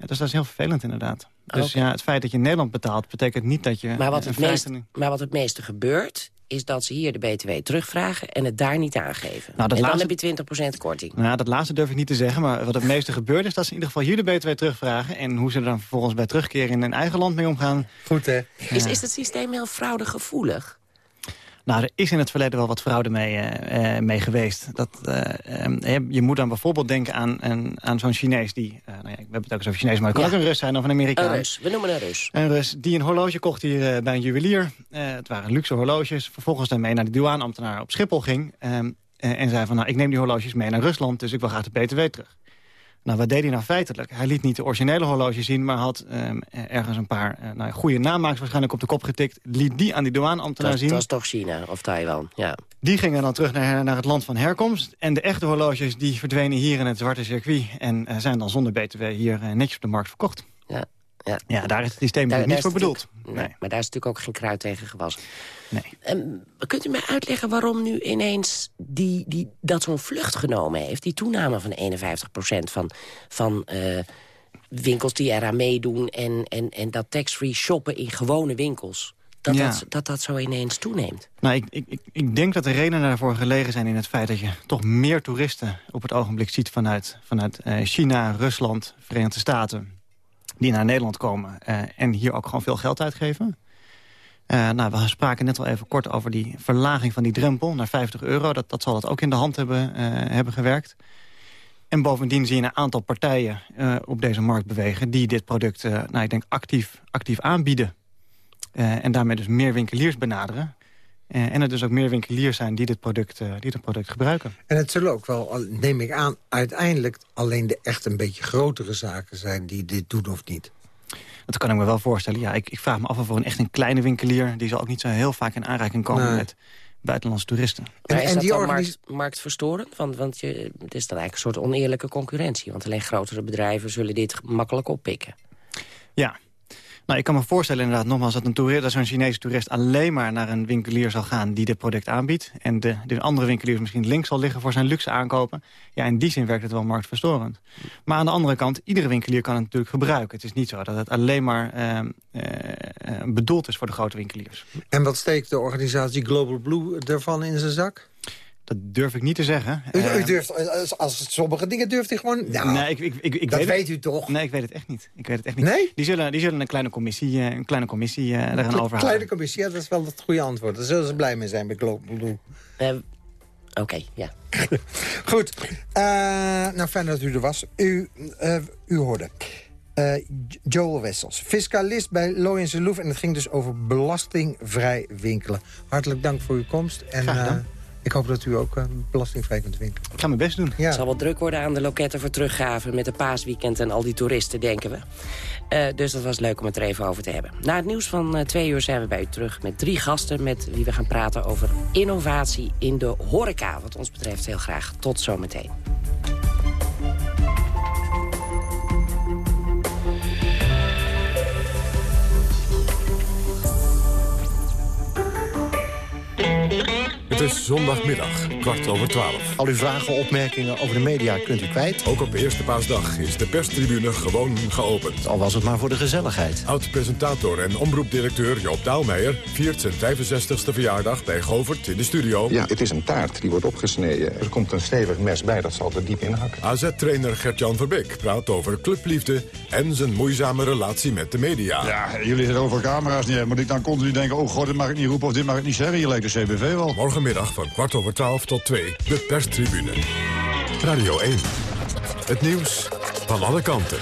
Ja, dus dat is heel vervelend inderdaad. Dus Oké. ja, het feit dat je in Nederland betaalt betekent niet dat je... Maar wat, eh, het een meest, vrijstelling- maar wat het meeste gebeurt, is dat ze hier de BTW terugvragen... en het daar niet aangeven. Nou, dat en dan laatste- heb je 20% korting. Nou, dat laatste durf ik niet te zeggen, maar wat het meeste gebeurt is dat ze in ieder geval hier de BTW terugvragen. En hoe ze er dan vervolgens bij terugkeren in hun eigen land mee omgaan. Goed hè? Is, is het systeem heel fraudegevoelig? Nou, er is in het verleden wel wat fraude mee, eh, eh, mee geweest. Dat, eh, je moet dan bijvoorbeeld denken aan, aan, aan zo'n Chinees die... eh, nou ja, we hebben het ook eens over Chinees, maar het kan Ja. ook een Rus zijn of een Amerikaan. Een Rus, we noemen een Rus. Een Rus die een horloge kocht hier bij een juwelier. Het waren luxe horloges. Vervolgens daarmee naar de douaneambtenaar op Schiphol ging. ehm, eh, en zei van, nou, ik neem die horloges mee naar Rusland... dus ik wil graag de BTW terug. Nou, wat deed hij nou feitelijk? Hij liet niet de originele horloge zien... maar had ehm, ergens een paar eh, nou, goede namaaks waarschijnlijk op de kop getikt. Liet die aan die douaneambtenaar zien. dat is toch China of Taiwan, ja. Die gingen dan terug naar, naar het land van herkomst. En de echte horloges die verdwenen hier in het zwarte circuit... en eh, zijn dan zonder btw hier eh, netjes op de markt verkocht. Ja, ja. Ja, daar is het systeem Daar- niet daar voor bedoeld. Nee, maar daar is natuurlijk ook geen kruid tegen gewassen. Nee. Ehm, kunt u mij uitleggen waarom nu ineens die, die, dat zo'n vlucht genomen heeft? Die toename van 51% van, van eh, winkels die eraan meedoen... en, en, en dat tax-free shoppen in gewone winkels. Dat, Ja. dat, dat dat zo ineens toeneemt. Nou, ik, ik, ik- ik denk dat de redenen daarvoor gelegen zijn in het feit... dat je toch meer toeristen op het ogenblik ziet vanuit, vanuit eh, China, Rusland, Verenigde Staten... die naar Nederland komen eh, en hier ook gewoon veel geld uitgeven. Eh, nou, we spraken net al even kort over die verlaging van die drempel naar 50 euro. Dat, dat zal het ook in de hand hebben, eh, hebben gewerkt. En bovendien zie je een aantal partijen op deze markt bewegen... die dit product, nou, ik denk, actief, actief aanbieden. En daarmee dus meer winkeliers benaderen. Eh, en er dus ook meer winkeliers zijn die dit product, eh, die dit product gebruiken. En het zullen ook wel, neem ik aan, uiteindelijk alleen de echt een beetje grotere zaken zijn die dit doen of niet. Dat kan ik me wel voorstellen. Ja, ik, ik vraag me af of voor een echt een kleine winkelier... die zal ook niet zo heel vaak in aanraking komen Nee. met buitenlandse toeristen. Maar is dat die dan markt, marktverstorend? Want, want je, het is dan eigenlijk een soort oneerlijke concurrentie. Want alleen grotere bedrijven zullen dit makkelijk oppikken. Ja. Nou, ik kan me voorstellen inderdaad nogmaals dat, een dat zo'n Chinese toerist alleen maar naar een winkelier zal gaan die dit product aanbiedt. En de, de andere winkeliers misschien links zal liggen voor zijn luxe aankopen. Ja, in die zin werkt het wel marktverstorend. Maar aan de andere kant, iedere winkelier kan het natuurlijk gebruiken. Het is niet zo dat het alleen maar eh, bedoeld is voor de grote winkeliers. En wat steekt de organisatie Global Blue ervan in zijn zak? Dat durf ik niet te zeggen. U, u Eh, durft, als, als sommige dingen durft u gewoon... Nou, nee, ik, ik, ik, ik dat weet, u toch? Nee, ik weet het echt niet. Ik weet het echt niet. Nee? Die zullen, die zullen een kleine commissie, eh, een kleine commissie eh eraan overhalen. Kleine commissie, ja, dat is wel het goede antwoord. Daar zullen ze blij mee zijn bij. Eh, Oké, ja. Goed. Eh, nou, fijn dat u er was. U, eh, u hoorde. Eh, Joel Wessels, fiscalist bij Loyens Loef. En het ging dus over belastingvrij winkelen. Hartelijk dank voor uw komst. En Graag gedaan. Eh, ik hoop dat u ook eh, belastingvrij kunt winkelen. Ik ga mijn best doen. Ja. Het zal wel druk worden aan de loketten voor teruggaven... met de paasweekend en al die toeristen, denken we. Uh, dus dat was leuk om het er even over te hebben. Na het nieuws van uh, twee uur zijn we bij u terug met drie gasten... met wie we gaan praten over innovatie in de horeca. Wat ons betreft heel graag. Tot zometeen. Het is zondagmiddag, kwart over twaalf. Al uw vragen, opmerkingen over de media kunt u kwijt. Ook op eerste paasdag is de perstribune gewoon geopend. Al was het maar voor de gezelligheid. Oud-presentator en omroepdirecteur Joop Daalmeijer... viert zijn 65ste verjaardag bij Govert in de studio. Ja, het is een taart, die wordt opgesneden. Er komt een stevig mes bij, dat zal er diep in hakken. AZ-trainer Gert-Jan Verbeek praat over clubliefde... en zijn moeizame relatie met de media. Ja, jullie zitten over camera's neer. Moet ik dan continu denken... oh god, dit mag ik niet roepen of dit mag ik niet zeggen. Je lijkt de CBV wel. Morgenmiddag van kwart over twaalf tot twee, de perstribune. Radio 1. Het nieuws van alle kanten.